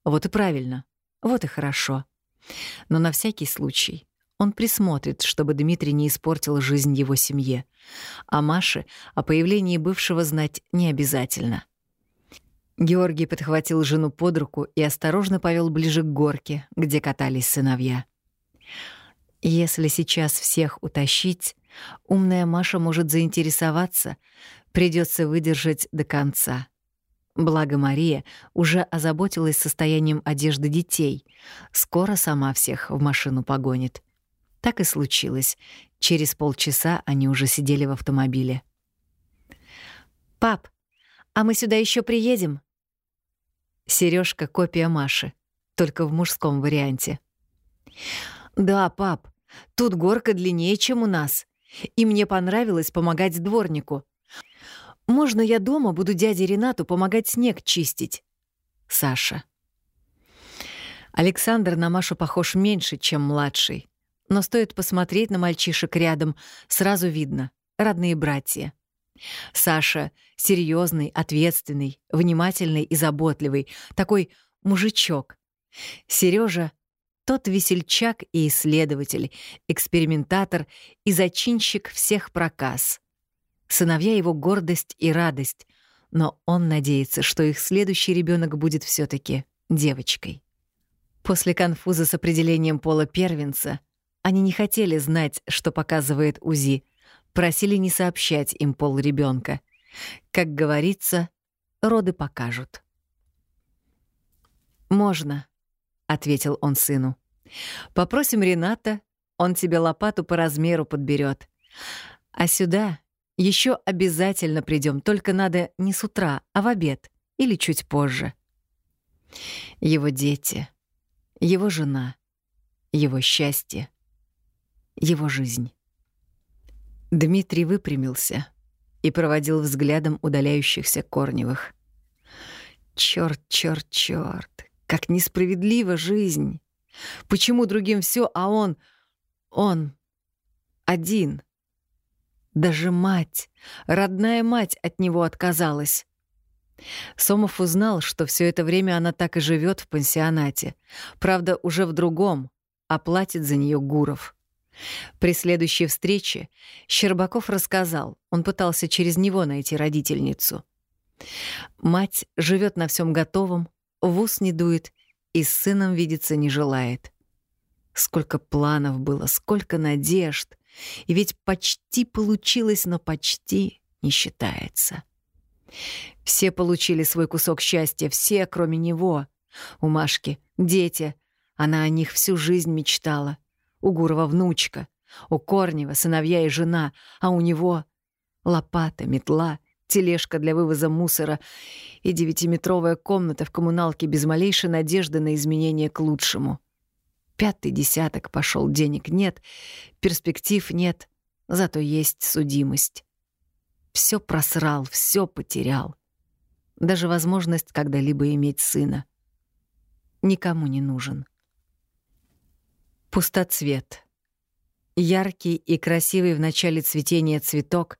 Вот и правильно. Вот и хорошо. Но на всякий случай он присмотрит, чтобы Дмитрий не испортил жизнь его семье. А Маше о появлении бывшего знать не обязательно. Георгий подхватил жену под руку и осторожно повел ближе к горке, где катались сыновья. Если сейчас всех утащить, умная Маша может заинтересоваться, придется выдержать до конца. Благо Мария уже озаботилась состоянием одежды детей. Скоро сама всех в машину погонит. Так и случилось. Через полчаса они уже сидели в автомобиле. «Пап, а мы сюда еще приедем?» Сережка копия Маши, только в мужском варианте. «Да, пап, Тут горка длиннее, чем у нас. И мне понравилось помогать дворнику. Можно я дома буду дяде Ренату помогать снег чистить? Саша. Александр на Машу похож меньше, чем младший. Но стоит посмотреть на мальчишек рядом, сразу видно — родные братья. Саша — серьезный, ответственный, внимательный и заботливый, такой мужичок. Сережа тот весельчак и исследователь, экспериментатор и зачинщик всех проказ. Сыновья его гордость и радость, но он надеется, что их следующий ребенок будет все таки девочкой. После конфуза с определением пола первенца они не хотели знать, что показывает УЗИ, просили не сообщать им пол ребенка. Как говорится, роды покажут. «Можно», — ответил он сыну. «Попросим Рената, он тебе лопату по размеру подберет. А сюда еще обязательно придем, только надо не с утра, а в обед или чуть позже». Его дети, его жена, его счастье, его жизнь. Дмитрий выпрямился и проводил взглядом удаляющихся Корневых. Чёрт, чёрт, чёрт, как несправедлива жизнь. Почему другим всё, а он... он... один? Даже мать, родная мать от него отказалась. Сомов узнал, что все это время она так и живет в пансионате. Правда, уже в другом, а платит за нее Гуров. При следующей встрече Щербаков рассказал, он пытался через него найти родительницу. Мать живет на всем готовом, в ус не дует и с сыном видеться не желает. Сколько планов было, сколько надежд. И ведь почти получилось, но почти не считается. Все получили свой кусок счастья, все, кроме него. У Машки дети. Она о них всю жизнь мечтала. У Гурова внучка. У Корнева сыновья и жена. А у него лопата, метла, тележка для вывоза мусора и девятиметровая комната в коммуналке без малейшей надежды на изменение к лучшему. Пятый десяток пошел, денег нет, перспектив нет, зато есть судимость. Все просрал, все потерял. Даже возможность когда-либо иметь сына. Никому не нужен. Пустоцвет. Яркий и красивый в начале цветения цветок,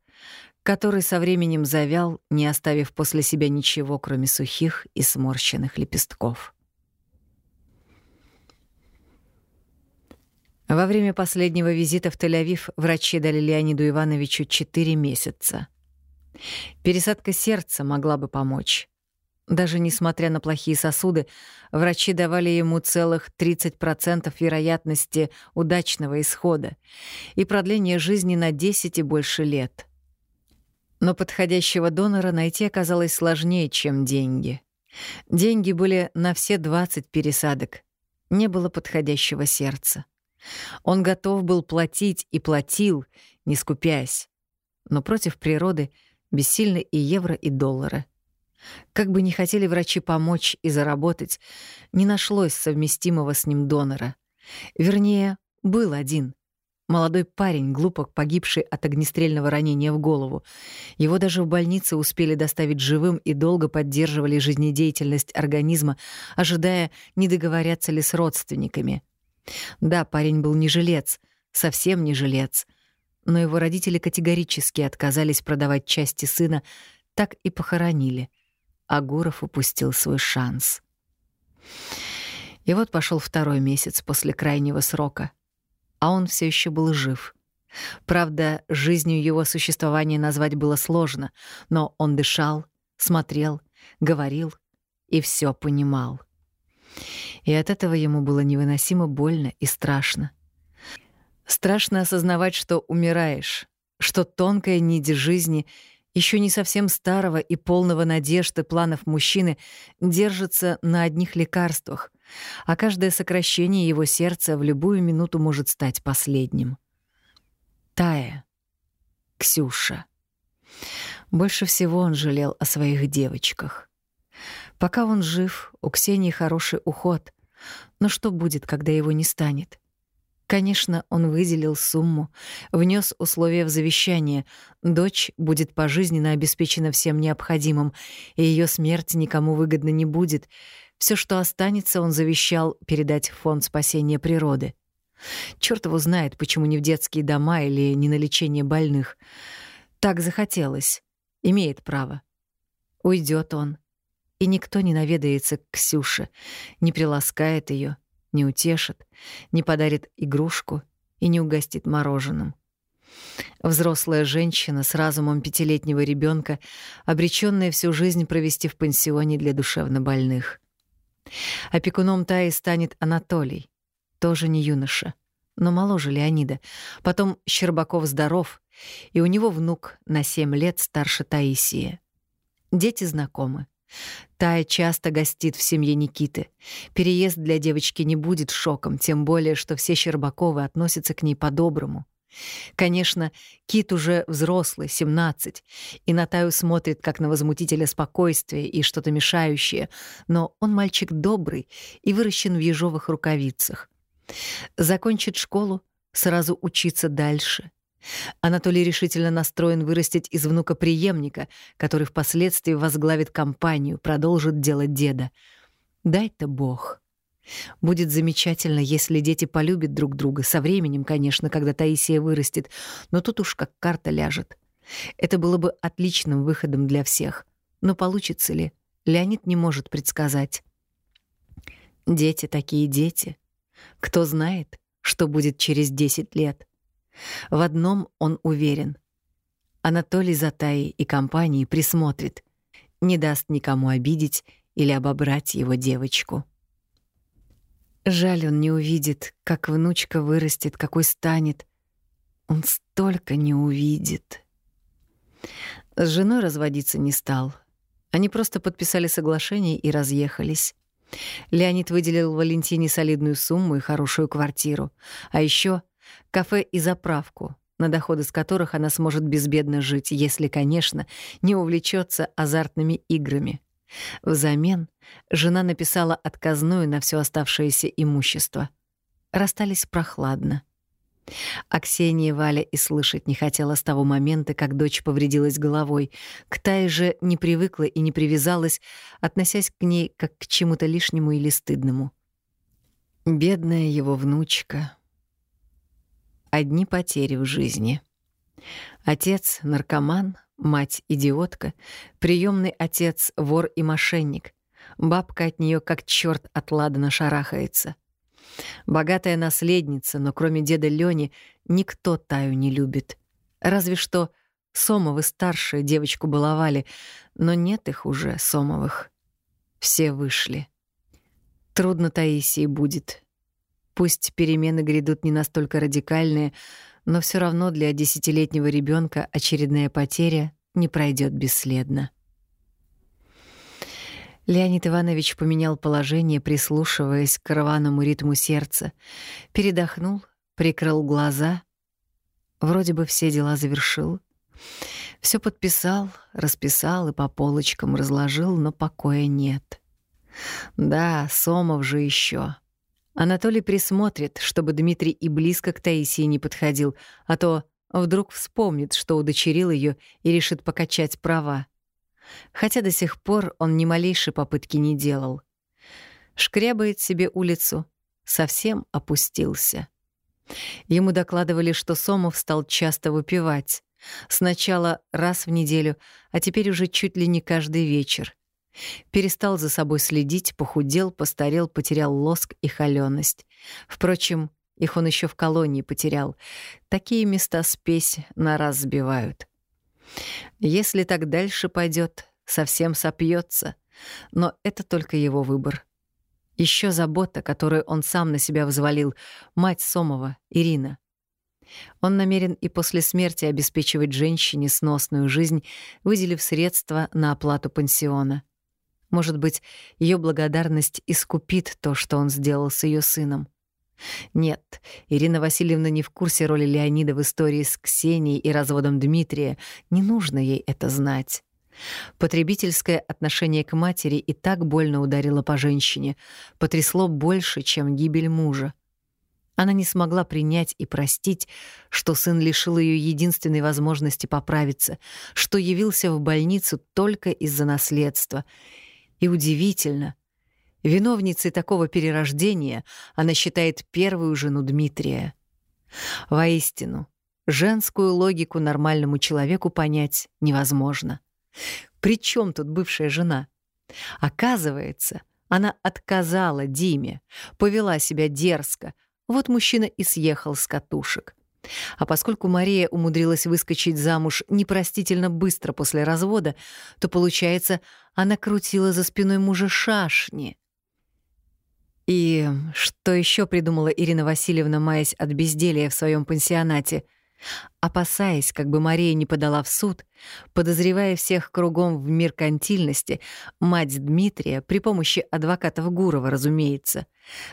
который со временем завял, не оставив после себя ничего, кроме сухих и сморщенных лепестков. Во время последнего визита в Тель-Авив врачи дали Леониду Ивановичу 4 месяца. Пересадка сердца могла бы помочь. Даже несмотря на плохие сосуды, врачи давали ему целых 30% вероятности удачного исхода и продление жизни на 10 и больше лет. Но подходящего донора найти оказалось сложнее, чем деньги. Деньги были на все 20 пересадок. Не было подходящего сердца. Он готов был платить и платил, не скупясь. Но против природы — Бессильны и евро, и доллары. Как бы ни хотели врачи помочь и заработать, не нашлось совместимого с ним донора. Вернее, был один. Молодой парень, глупо погибший от огнестрельного ранения в голову. Его даже в больнице успели доставить живым и долго поддерживали жизнедеятельность организма, ожидая, не договорятся ли с родственниками. Да, парень был не жилец, совсем не жилец — но его родители категорически отказались продавать части сына, так и похоронили. А Гуров упустил свой шанс. И вот пошел второй месяц после крайнего срока, а он все еще был жив. Правда, жизнью его существования назвать было сложно, но он дышал, смотрел, говорил и все понимал. И от этого ему было невыносимо больно и страшно. Страшно осознавать, что умираешь, что тонкая нить жизни еще не совсем старого и полного надежд и планов мужчины держится на одних лекарствах, а каждое сокращение его сердца в любую минуту может стать последним. Тая. Ксюша. Больше всего он жалел о своих девочках. Пока он жив, у Ксении хороший уход. Но что будет, когда его не станет? Конечно, он выделил сумму, внес условия в завещание. Дочь будет пожизненно обеспечена всем необходимым, и ее смерть никому выгодна не будет. Все, что останется, он завещал передать в фонд спасения природы. Чёрт его знает, почему не в детские дома или не на лечение больных. Так захотелось. Имеет право. Уйдет он. И никто не наведается к Ксюше, не приласкает ее не утешит, не подарит игрушку и не угостит мороженым. Взрослая женщина с разумом пятилетнего ребенка, обреченная всю жизнь провести в пансионе для душевнобольных. Опекуном Таи станет Анатолий, тоже не юноша, но моложе Леонида. Потом Щербаков здоров, и у него внук на семь лет старше Таисии. Дети знакомы. Тая часто гостит в семье Никиты. Переезд для девочки не будет шоком, тем более, что все Щербаковы относятся к ней по-доброму. Конечно, Кит уже взрослый, 17, и на Таю смотрит как на возмутителя спокойствия и что-то мешающее, но он мальчик добрый и выращен в ежовых рукавицах. Закончит школу, сразу учиться дальше. Анатолий решительно настроен вырастить из внука преемника, который впоследствии возглавит компанию, продолжит дело деда. Дай-то Бог. Будет замечательно, если дети полюбят друг друга. Со временем, конечно, когда Таисия вырастет, но тут уж как карта ляжет. Это было бы отличным выходом для всех. Но получится ли? Леонид не может предсказать. Дети такие дети. Кто знает, что будет через 10 лет. В одном он уверен. Анатолий Затаи и компании присмотрит, не даст никому обидеть или обобрать его девочку. Жаль, он не увидит, как внучка вырастет, какой станет. Он столько не увидит. С женой разводиться не стал. Они просто подписали соглашение и разъехались. Леонид выделил Валентине солидную сумму и хорошую квартиру. А еще кафе и заправку, на доходы с которых она сможет безбедно жить, если, конечно, не увлечется азартными играми. Взамен жена написала отказную на все оставшееся имущество. Расстались прохладно. А Ксения Валя и слышать не хотела с того момента, как дочь повредилась головой. К Тае же не привыкла и не привязалась, относясь к ней как к чему-то лишнему или стыдному. Бедная его внучка. Одни потери в жизни. Отец — наркоман, Мать — идиотка, приемный отец — вор и мошенник. Бабка от нее как черт от ладана шарахается. Богатая наследница, но кроме деда Лёни никто Таю не любит. Разве что Сомовы старшие девочку баловали, но нет их уже, Сомовых. Все вышли. Трудно Таисии будет. Пусть перемены грядут не настолько радикальные, но все равно для десятилетнего ребенка очередная потеря не пройдет бесследно. Леонид Иванович поменял положение, прислушиваясь к рваному ритму сердца, передохнул, прикрыл глаза. Вроде бы все дела завершил. Все подписал, расписал и по полочкам разложил, но покоя нет. Да, Сомов же еще. Анатолий присмотрит, чтобы Дмитрий и близко к Таисии не подходил, а то вдруг вспомнит, что удочерил ее и решит покачать права. Хотя до сих пор он ни малейшей попытки не делал. Шкрябает себе улицу, совсем опустился. Ему докладывали, что Сомов стал часто выпивать. Сначала раз в неделю, а теперь уже чуть ли не каждый вечер. Перестал за собой следить, похудел, постарел, потерял лоск и холёность. Впрочем, их он еще в колонии потерял. Такие места спесь на раз сбивают. Если так дальше пойдет, совсем сопьется. Но это только его выбор. Еще забота, которую он сам на себя взвалил, мать Сомова, Ирина. Он намерен и после смерти обеспечивать женщине сносную жизнь, выделив средства на оплату пансиона — может быть, ее благодарность искупит то, что он сделал с ее сыном. Нет, Ирина Васильевна не в курсе роли Леонида в истории с Ксенией и разводом Дмитрия. Не нужно ей это знать. Потребительское отношение к матери и так больно ударило по женщине, потрясло больше, чем гибель мужа. Она не смогла принять и простить, что сын лишил ее единственной возможности поправиться, что явился в больницу только из-за наследства — и удивительно, виновницей такого перерождения она считает первую жену Дмитрия. Воистину, женскую логику нормальному человеку понять невозможно. При чем тут бывшая жена? Оказывается, она отказала Диме, повела себя дерзко. Вот мужчина и съехал с катушек. А поскольку Мария умудрилась выскочить замуж непростительно быстро после развода, то, получается, она крутила за спиной мужа шашни. И что еще придумала Ирина Васильевна, маясь от безделия в своем пансионате? Опасаясь, как бы Мария не подала в суд, подозревая всех кругом в меркантильности, мать Дмитрия, при помощи адвокатов Гурова, разумеется,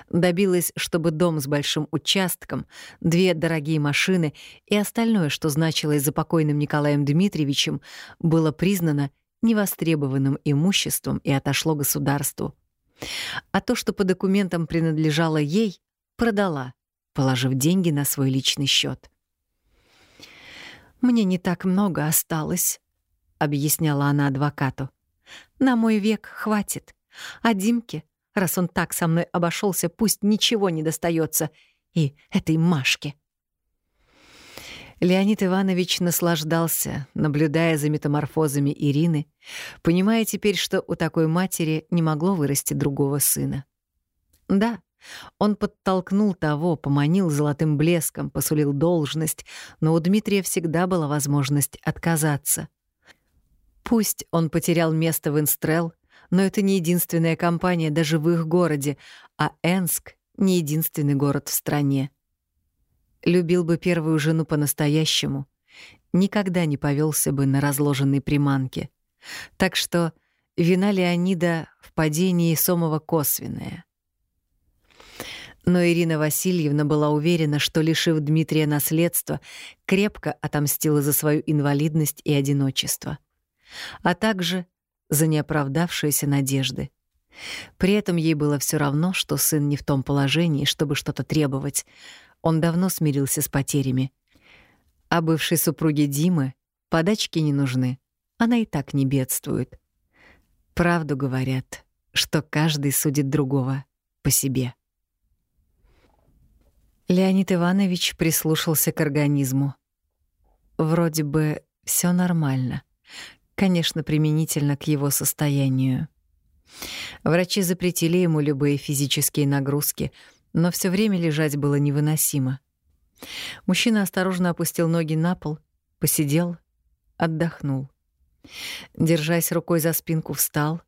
добилась, чтобы дом с большим участком, две дорогие машины и остальное, что значилось за покойным Николаем Дмитриевичем, было признано невостребованным имуществом и отошло государству. А то, что по документам принадлежало ей, продала. положив деньги на свой личный счет. «Мне не так много осталось», — объясняла она адвокату. «На мой век хватит. А Димке, раз он так со мной обошелся, пусть ничего не достается. И этой Машке». Леонид Иванович наслаждался, наблюдая за метаморфозами Ирины, понимая теперь, что у такой матери не могло вырасти другого сына. Да, он подтолкнул того, поманил золотым блеском, посулил должность, но у Дмитрия всегда была возможность отказаться. Пусть он потерял место в Инстрел, но это не единственная компания даже в их городе, а Энск — не единственный город в стране любил бы первую жену по-настоящему, никогда не повелся бы на разложенной приманке. Так что вина Леонида в падении Сомова косвенная. Но Ирина Васильевна была уверена, что, лишив Дмитрия наследства, крепко отомстила за свою инвалидность и одиночество, а также за неоправдавшиеся надежды. При этом ей было все равно, что сын не в том положении, чтобы что-то требовать, он давно смирился с потерями. А бывшей супруге Димы подачки не нужны. Она и так не бедствует. Правду говорят, что каждый судит другого по себе. Леонид Иванович прислушался к организму. Вроде бы все нормально. Конечно, применительно к его состоянию. Врачи запретили ему любые физические нагрузки — но все время лежать было невыносимо. Мужчина осторожно опустил ноги на пол, посидел, отдохнул. Держась рукой за спинку, встал,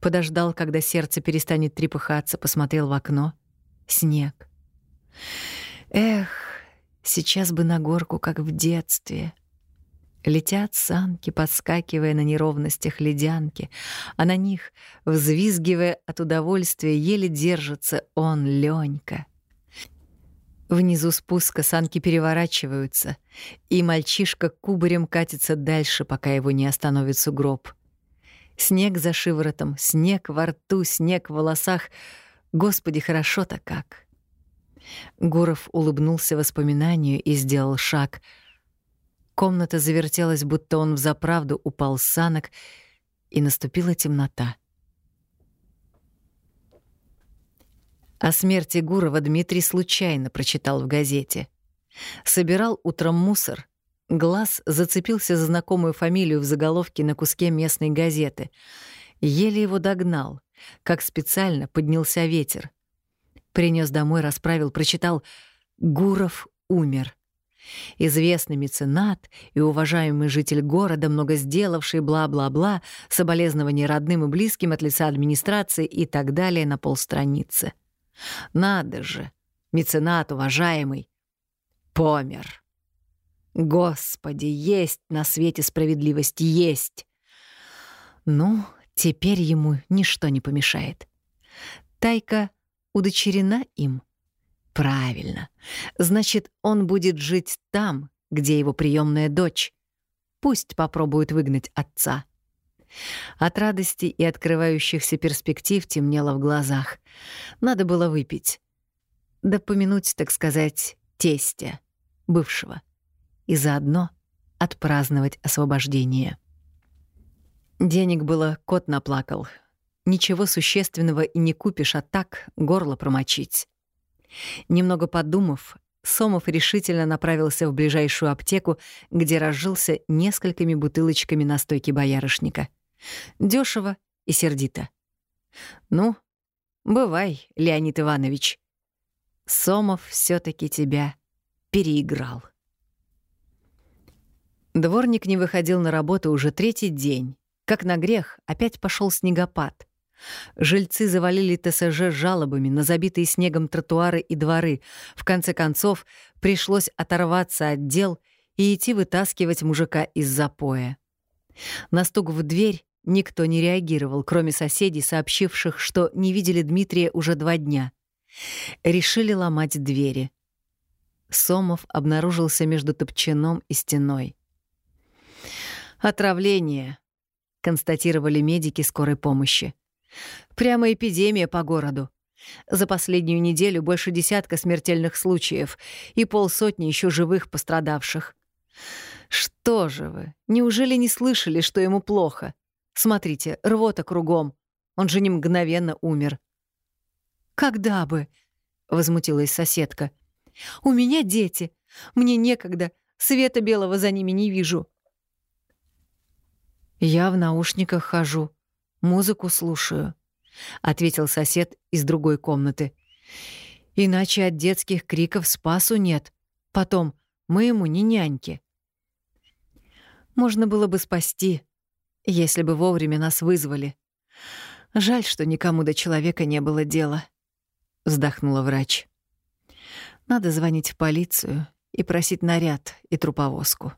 подождал, когда сердце перестанет трепыхаться, посмотрел в окно. Снег. Эх, сейчас бы на горку, как в детстве — Летят санки, подскакивая на неровностях ледянки, а на них, взвизгивая от удовольствия, еле держится он, Лёнька. Внизу спуска санки переворачиваются, и мальчишка кубарем катится дальше, пока его не остановит сугроб. Снег за шиворотом, снег во рту, снег в волосах. Господи, хорошо-то как! Гуров улыбнулся воспоминанию и сделал шаг — Комната завертелась, будто он взаправду упал с санок, и наступила темнота. О смерти Гурова Дмитрий случайно прочитал в газете. Собирал утром мусор. Глаз зацепился за знакомую фамилию в заголовке на куске местной газеты. Еле его догнал, как специально поднялся ветер. Принес домой, расправил, прочитал «Гуров умер». Известный меценат и уважаемый житель города, много сделавший, бла-бла-бла, соболезнования родным и близким от лица администрации и так далее на полстраницы. Надо же, меценат уважаемый. Помер. Господи, есть на свете справедливость, есть. Ну, теперь ему ничто не помешает. Тайка удочерена им — Правильно. Значит, он будет жить там, где его приемная дочь. Пусть попробует выгнать отца. От радости и открывающихся перспектив темнело в глазах. Надо было выпить. Да помянуть, так сказать, тестя, бывшего. И заодно отпраздновать освобождение. Денег было, кот наплакал. Ничего существенного и не купишь, а так горло промочить. Немного подумав, Сомов решительно направился в ближайшую аптеку, где разжился несколькими бутылочками настойки боярышника. Дёшево и сердито. «Ну, бывай, Леонид Иванович. Сомов все таки тебя переиграл». Дворник не выходил на работу уже третий день. Как на грех, опять пошел снегопад — Жильцы завалили ТСЖ жалобами на забитые снегом тротуары и дворы. В конце концов, пришлось оторваться от дел и идти вытаскивать мужика из запоя. На стук в дверь никто не реагировал, кроме соседей, сообщивших, что не видели Дмитрия уже два дня. Решили ломать двери. Сомов обнаружился между топчаном и стеной. «Отравление», — констатировали медики скорой помощи. Прямо эпидемия по городу. За последнюю неделю больше десятка смертельных случаев и полсотни еще живых пострадавших. Что же вы, неужели не слышали, что ему плохо? Смотрите, рвота кругом. Он же не мгновенно умер. «Когда бы?» — возмутилась соседка. «У меня дети. Мне некогда. Света белого за ними не вижу». «Я в наушниках хожу, музыку слушаю», — ответил сосед из другой комнаты. «Иначе от детских криков спасу нет. Потом, мы ему не няньки». Можно было бы спасти, если бы вовремя нас вызвали. Жаль, что никому до человека не было дела, — вздохнула врач. Надо звонить в полицию и просить наряд и труповозку.